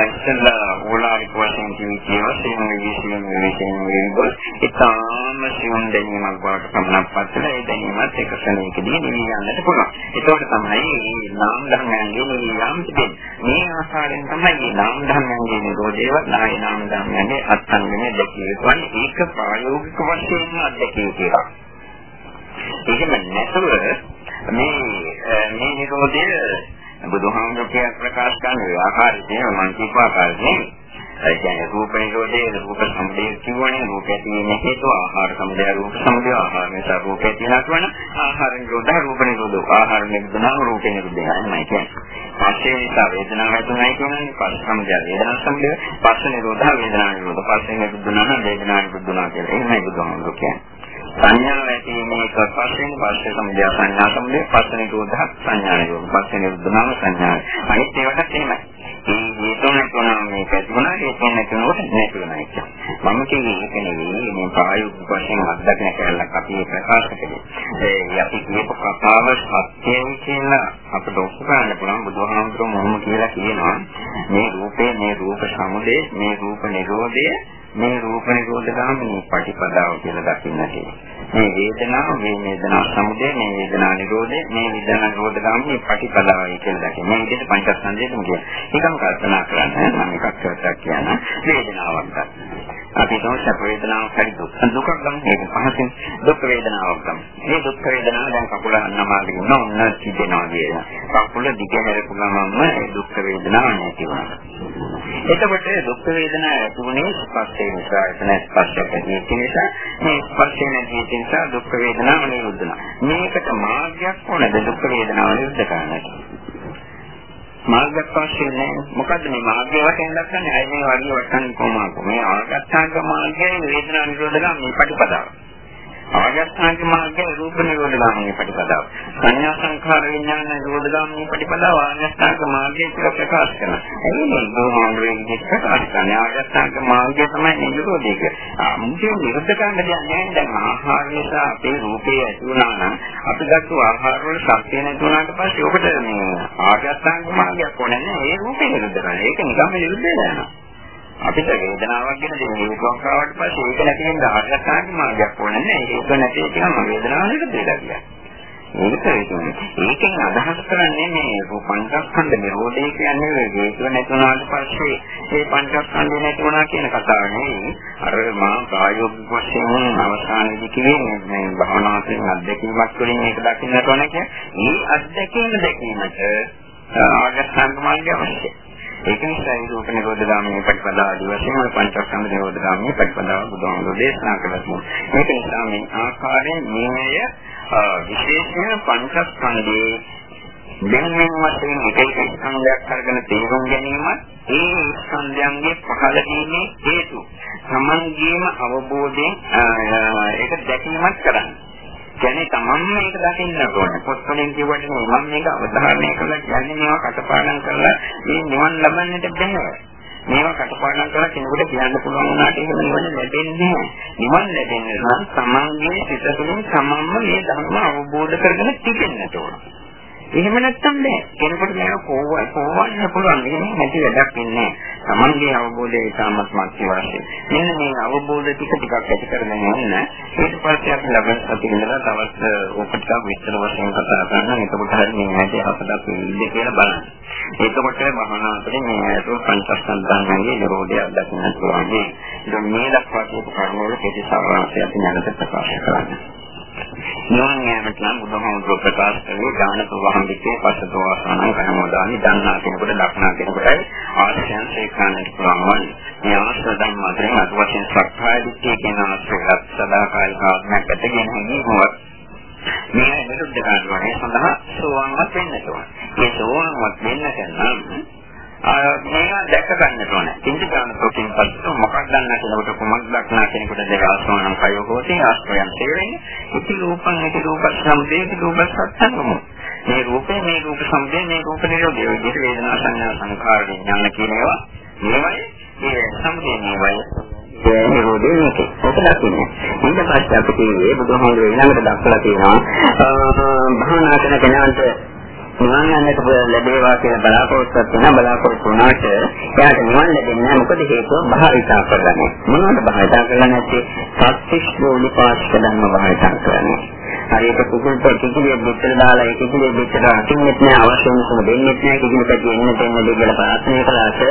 ඉස්සෙල්ලා ඕලාරික වශයෙන් කියනවා සියුම් විශේෂයෙන් විශේෂයෙන් වෙනකොට ඉතාම සියුම් දැනීමක් බවට පමණක් පත්වලා ඒ දැනීමත් එක ක්ෂණයකදී නිවියන්නට පුළුවන්. ඒකෝට තමයි මේ නාම ධර්මයන්ගේ නිවියම් තිබෙන්නේ. මේ ආකාරයෙන් තමයි මේ නාම ධර්මයන්ගේ නිරෝධයවත් නාය නාම ධර්මයන්ගේ අත්ංගමේ දැකිය යුතුන්නේ. ඒක ප්‍රායෝගික වශයෙන්ම අත්දැකිය යුතුයි. එහෙම නැතුව මේ මේ නිරෝධය බුදුහාමුදුරුවෝ ප්‍රකාශ කරන ආකාරය තියෙනවා මම කියපු ආකාරය නෙමෙයි. ඒ කියන්නේ රූප නිරෝධයේ රූප සමුදය කියවනේ රූපය තියෙන හේතුව ආහාර සමුදය රූප සමුදය ආහාර නිසා රූපය තියෙනවා කියන ආහාර නිරෝධ රූප නිරෝධ ආහාර නිරෝධ රූප නිරෝධය නයි කියන්නේ. පස්සේ නිසා වේදනාව ඇතිවෙනයි කියන්නේ පස්ස සමුදය වේදනා සමුදය පස්ස නිරෝධ වේදනා නිරෝධ පස්සේ නිරෝධ නම් වේදනා නිරෝධ කියලා. එහෙමයි බුදුහාමුදුරුවෝ කියන්නේ. සංඥාව ඇතිවීමේ පස්යෙන් පස්සේ සමුදය සංඥා සමුදය පස්ස නිරෝධ සංඥා නිරෝධ පස්සේ නිරෝධ නම් සංඥා අනිත් ඒවාට එහෙමයි ඒ හේතුන් තුනම මේක තිබුණා හේතුන් නැතුනොත් නැතුණා ඒක. මම කියන්නේ ඒක නෙවෙයි මේ ප්‍රායෝගික වශයෙන් අත්දැකීම් කරලා අපි ප්‍රකාශ කළේ. ඒ අපි කියපු කතාව සත්‍යයි කියලා අපිට ඔප්පුකරන්න පුළුවන් බුදුහාමුදුරුවෝ මොනම කියලා කියනවා. මේ රූපේ මේ රූප සමුදේ මේ රූප නිරෝධය මේ රූප නිරෝධ ගාමිනී පටිපදාව කියලා දකින්නට. මේ වේදනාව මේ වේදනා සමුදය මේ වේදනා නිරෝධය මේ වේදනා නිරෝධ ගාමී ප්‍රතිපදාවයි කියලා දැකේ. මේ විදිහට පංචස්කන්ධයටම කියන. ඒකම කල්පනා කරන්න මම එකක් කරලා කියන වේදනාවක් ගන්න. අපි තමයි සැප වේදනාවක් හරි දුක්. දුකක් ගමු මේක පහසෙන් දුක් වේදනාවක් ගමු. මේ දුක් වේදනාව දැන් කකුල නමාගෙන ඉන්න ඕන තිබෙනවා කියන. කකුල දිග හැරපුවාම ඒ දුක් වේදනාව නැති වෙනවා. එතකොට දුක් වේදනාව ඇතිුනේ ස්පර්ශය නිසා එතන ස්පර්ශයක් ඇති නිසා මේ ස්පර්ශය නැති නිසා දුක් වේදනාව නිරුද්ධ වෙනවා. මේකට මාර්ගයක් ඕනද දුක් වේදනාව නිරුද්ධ කරන්නට? මාර්ගයක් අවශ්‍ය නැහැ. මොකද්ද මේ මාර්ගය වශයෙන් දක්වන්නේ? අය මේ වගේ වටන්නේ කොහොමද? මේ ආගත්තාංග මාර්ගයේ වේදනා නිරෝධ ගාමී ප්‍රතිපදාව. ආගස්ථාංග මාර්ගයේ රූප නිරෝධ ගාමී ප්‍රතිපදාව. සංඥා සංඛාර විඥාන නිරෝධ ගාමී ප්‍රතිපදාව ආගස්ථාංග මාර්ගයේ කියලා ප්‍රකාශ කරනවා. ඒ මේ බොහෝමයෙන් ප්‍රකාශ කරන ආගස්ථාංග මාර්ගය තමයි නිරෝධය කියන්නේ. මුලින් නිරෝධ ගන්න දෙන්නේ දැන් ආහාර නිසා අපේ රූපේ ඇති වුණා නම් අපි ගත්ත ආහාර වල ශක්තිය නැති වුණාට පස්සේ ඔබට මේ ආගස්ථාංග මාර්ගයක් ඕනේ නැහැ. ඒ රූපේ නිරෝධ කරන්න. ඒක නිකම්ම නිරෝධ වෙනවා. අපිට වේදනාවක් ගැන දෙන රූපංකාවට පස්සේ ඒක නැති වෙන ආගස්ථාංග මාර්ගයක් ඕනේ නැහැ. ඒක නැති එකම වේදනාව නිරෝධ වෙලා ඒක ඒකෙන් අදහස් කරන්නේ මේ පංචස්කන්ධ නිරෝධය කියන්නේ හේතුව නැතුණාට පස්සේ මේ පංචස්කන්ධය නැතුණා කියන කතාව නෙවෙයි. අර මා ප්‍රායෝගික වශයෙන් අවසානයේදී කිව්වේ මේ භවනායෙන් අත්දැකීමක් වලින් මේක දකින්නට ඕන කියන්නේ මේ අත්දැකීම දැකීමට ආගස්ථාංග මාර්ගය අවශ්‍යයි. ඒක නිසා ඒ රූප නිරෝධ ගාමී ප්‍රතිපදාව ආදී වශයෙන් ඔය පංචස්කන්ධ නිරෝධ ගාමී ප්‍රතිපදාව බුදුහාමුදුරේ දේශනා කළා. මේක නිසා මේ ආකාරයෙන් මේය විශේෂයෙන් පංචස්කන්ධයේ දෙන්නෙන් වශයෙන් එක එක ස්කන්ධයක් අරගෙන තේරුම් ගැනීමත් ඒ ස්කන්ධයන්ගේ පහළ වීමේ හේතු. සමන්ගේම අවබෝධයෙන් ඒක දැකීමත් කරන්නේ. කියන්නේ තමන්ම මේක දකින්න ඕනේ. පොත්වලින් කියවට මම මේක අවධාරණය කරලා කියන්නේ මේවා කටපාඩම් කරලා මේ නිවන් ලබන්නට බැහැ. මේවා කටපාඩම් කරලා කෙනෙකුට කියන්න පුළුවන් වුණාට ඒක නිවන ලැබෙන්නේ නැහැ. නිවන් ලැබෙන්නේ නම් තමන්ගේ සිත තුළින් තමන්ම මේ ධර්ම අවබෝධ කරගෙන තිබෙන්නට ඕනේ. එහෙම නැත්තම් බෑ. කෙනෙකුට මේක කොහොමද පුළුවන්. එහෙම නැති වැඩක් ඉන්නේ. Tamange අවබෝධය ඉතාමත් මත්ය වශයෙන්. මෙන්න මේ අවබෝධ ටික ටිකක් ඇති කරගෙන යන්න. ඊට පස්සේ අපි ලබන සති ඉඳලා තවත් ඕක ටිකක් විස්තර වශයෙන් කතා කරනවා. එතකොට හරි මේ ඇයි අපදාක් ඉන්නේ කියලා බලන්න. එතකොට මහානා අතරින් මේ ඇතුළු පංචස්කන්ධයන්ගේ නිරෝධය දක්වන්න පුළුවන්. මේ මේ දක්වා කියපු කරුණු වල කෙටි සාරාංශය අපි නැවත ප්‍රකාශ කරන්නේ. නිවන් යාමට නම් බුදුහාමුදුරුවෝ ප්‍රකාශ කළේ ඥාන ප්‍රවාහම් විකේ පස්සතෝ ආසනං කනමෝදානි දන්නා කෙනෙකුට දක්නා කෙනෙකුටයි ආශ්‍රයන් සේකරන්නට පුළුවන් වන්නේ. මේ ආශ්‍රය ධර්ම අතරින් අද වශයෙන් සක්කාය දිට්ඨිය කියන ආශ්‍රයත් සදාකාලික ආත්මයක් ඇතිගෙන හිමිවුවත් මේ නිරුද්ධ කරනවා සඳහා සෝවාන්වත් වෙන්නට ඕන. මේ සෝවාන්වත් වෙන්නට නම් මේවා දැක ගන්නට ඕනේ. කිංච ගන්න ප්‍රෝටීන් පස්ස මොකක්ද ගන්න කියනකොට කොමක් දක්නා කෙනෙකුට දෙක ආස්වානම් කයෝගෝතේ ආස්වයන් තේරෙන්නේ. ඉති රූපං ඉති රූප සම්දේ ඉති රූප සත්‍යනම. මේ රූපේ මේ රූප සම්දේ මේ රූප නිරෝධය විදිහට වේදනා සංඥා සංඛාර විඥාන කියන ඒවා මේවයි මේ සම්දේ මේවයි ඒ නිරෝධය මේක. ඔක දකින්න. ඊට පස්සේ අපි කිව්වේ බුදුහාමුදුරුවෝ ඊළඟට දක්වලා තියෙනවා භාවනා කරන කෙනාට නිවන් යන්නට ලැබේවා කියන බලාපොරොත්තුවක් වෙන බලාපොරොත්තු වුණාට එයාට නිවන් ලැබෙන්නේ නැහැ. මොකද හේතුව? භාවිතා කරගන්නේ. මොනවද භාවිතා කරන්නේ නැත්තේ සත්‍විස් දෝලිපාස්ක ධර්ම භාවිතා කරන්නේ. හරියට කුකුල්ට කිකිලිය දෙච්චර දාලා ඒ කිකිලිය දෙච්චර අකින්නෙත් නෑ අවශ්‍ය වෙනසම දෙන්නෙත් නෑ කිකිලි පැටිය එන්න දෙන්න දෙන්න ප්‍රාර්ථනා කළාට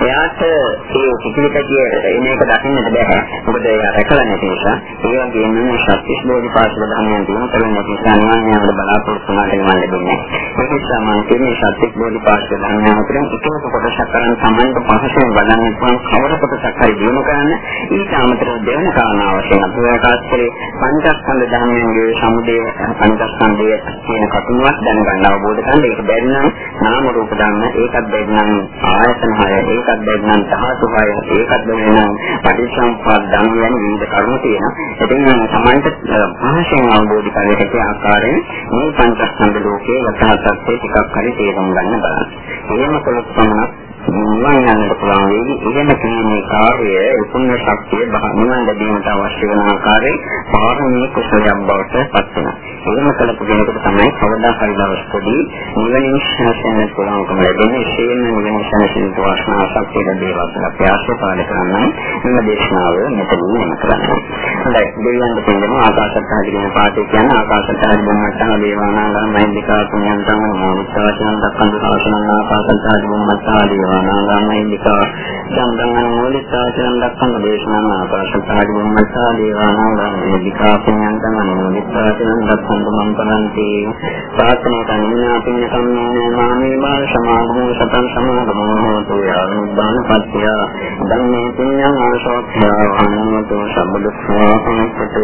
එයාට ඒ කිකිලි පැටිය එන එක දකින්නට බෑ. මොකද එයා රැකලා නැති නිසා. ඒ වගේම මේ සත්‍විස් දෝලිපාස්ක ධර්මයන් දිනු කරන්නේ නැති නිසා නිවන් යාමට බලාපොරොත්තු වුණාට නිවන් ලැබෙන්නේ නැහැ ඒක නිසා මම කියන්නේ සත්‍විස් දෝලිපාස්ක ධර්මයන් අතරින් එකම කොටසක් කරන් සම්බන්ධ පහසෙන් බලන්න පුළුවන් කවර කොටසක් හරි දිනු කරන්න. ඊට අමතරව දෙවන කාරණාව වශයෙන් අපි ප්‍රකාශ කරේ පංචස්කන්ධ ධර්මයන්ගේ සමුදය පංචස්කන්ධය කියන කතුණක් දැනගන්න අවබෝධ කරගන්න ඒක බැරි නම් නාම රූප ධර්ම ඒකත් බැරි නම් ආයතන හය ඒකත් බැරි නම් ධාතු හය ඒකත් බැරි නම් පටිච්චසමුප්පාද ධර්ම යන විවිධ කරුණු තියෙනවා එතෙන් සමාන්ත භාෂෙන් අවබෝධ කරගන්න හැකි ආකාරයෙන් මේ පංචස්කන්ධ ලෝකයේ යථා තත්ත්වය ටිකක් හරි තේරුම් ගන්න බලන්න. එහෙම කළොත් පමණක් නිවන් යන්නට පුළුවන් වේවි. ඉගෙන ගැනීමේ කාර්යය උතුම්ම ශක්තිය නිවන් ලැබීමට අවශ්‍ය වන ආකාරයේ පාරමී කුසලයක් බවට පත් වෙනවා. එහෙම කළපු කෙනෙකුට තමයි කවදා හරි දවසකදී නිවනින් ශාසනය පුළුවන්කම ලැබෙන්නේ. විශේෂයෙන්ම නිවන ශාසනයට වාසනා ශක්තිය ලැබේවා කියලා අපි ආශිර්වාද කරනවා. මේ දේශනාව මෙතන නිම කරන්නේ. හොඳයි. දෙවියන්ට පිළිගන්න ආකාශත්හාදී කියන පාඩේ කියන ආකාශත්හාදී බොම්මත්තා දේවානාගම මහින්දිකා පුඤ්ඤන්තං මොනිස්සවචනං දක්ඛන්ද ශාසනං ආකාශත්හාදී බොම්මත්තා දේවා නාගාමයිනිකා සම්දං අනුමෝදිතා චරන් දක්ඛන දේශනා ආකාශත්තාදි බුම්මත්තා දේවානාගාමයිනිකා පුඤ්ඤන්තං අනුමෝදිතා චරන් දක්ඛන මම් පරන්ති ප්‍රාර්ථනා කන්නා පුඤ්ඤ කම්මේන මාමේ බාල සමාගමෝ සතං සමාගමෝ හෝතු යානුබ්බාන පත්‍ය ධම්මේ පුඤ්ඤං ආශෝක්ඛ්‍යා වහනමතු සම්පත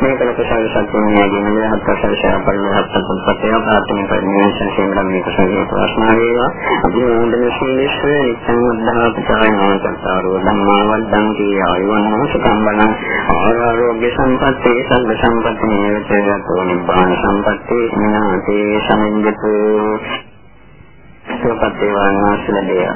මේකල කුසල සම්පූර්ණයේ නිරහත් සැලසීම පරිලහත් සම්පතේ ආත්මික පරිණාමයෙන් සම්බන්ධ මේ කුසල ප්‍රශ්න වේවා අපි මොන්දන සීලයේ නිසංවද්ධා පිටායන සතරෝ ධම්මවල් දන්ති ආයවන්න සුඛම්බලං ආරෝග්‍ය සම්පත්තේ සම්බ සම්පත්තේ වේචයතෝ නිබ්බාන සම්පත්තේ නාතේ සමින්දතෝ සුවපත් වේවා නාසලදේ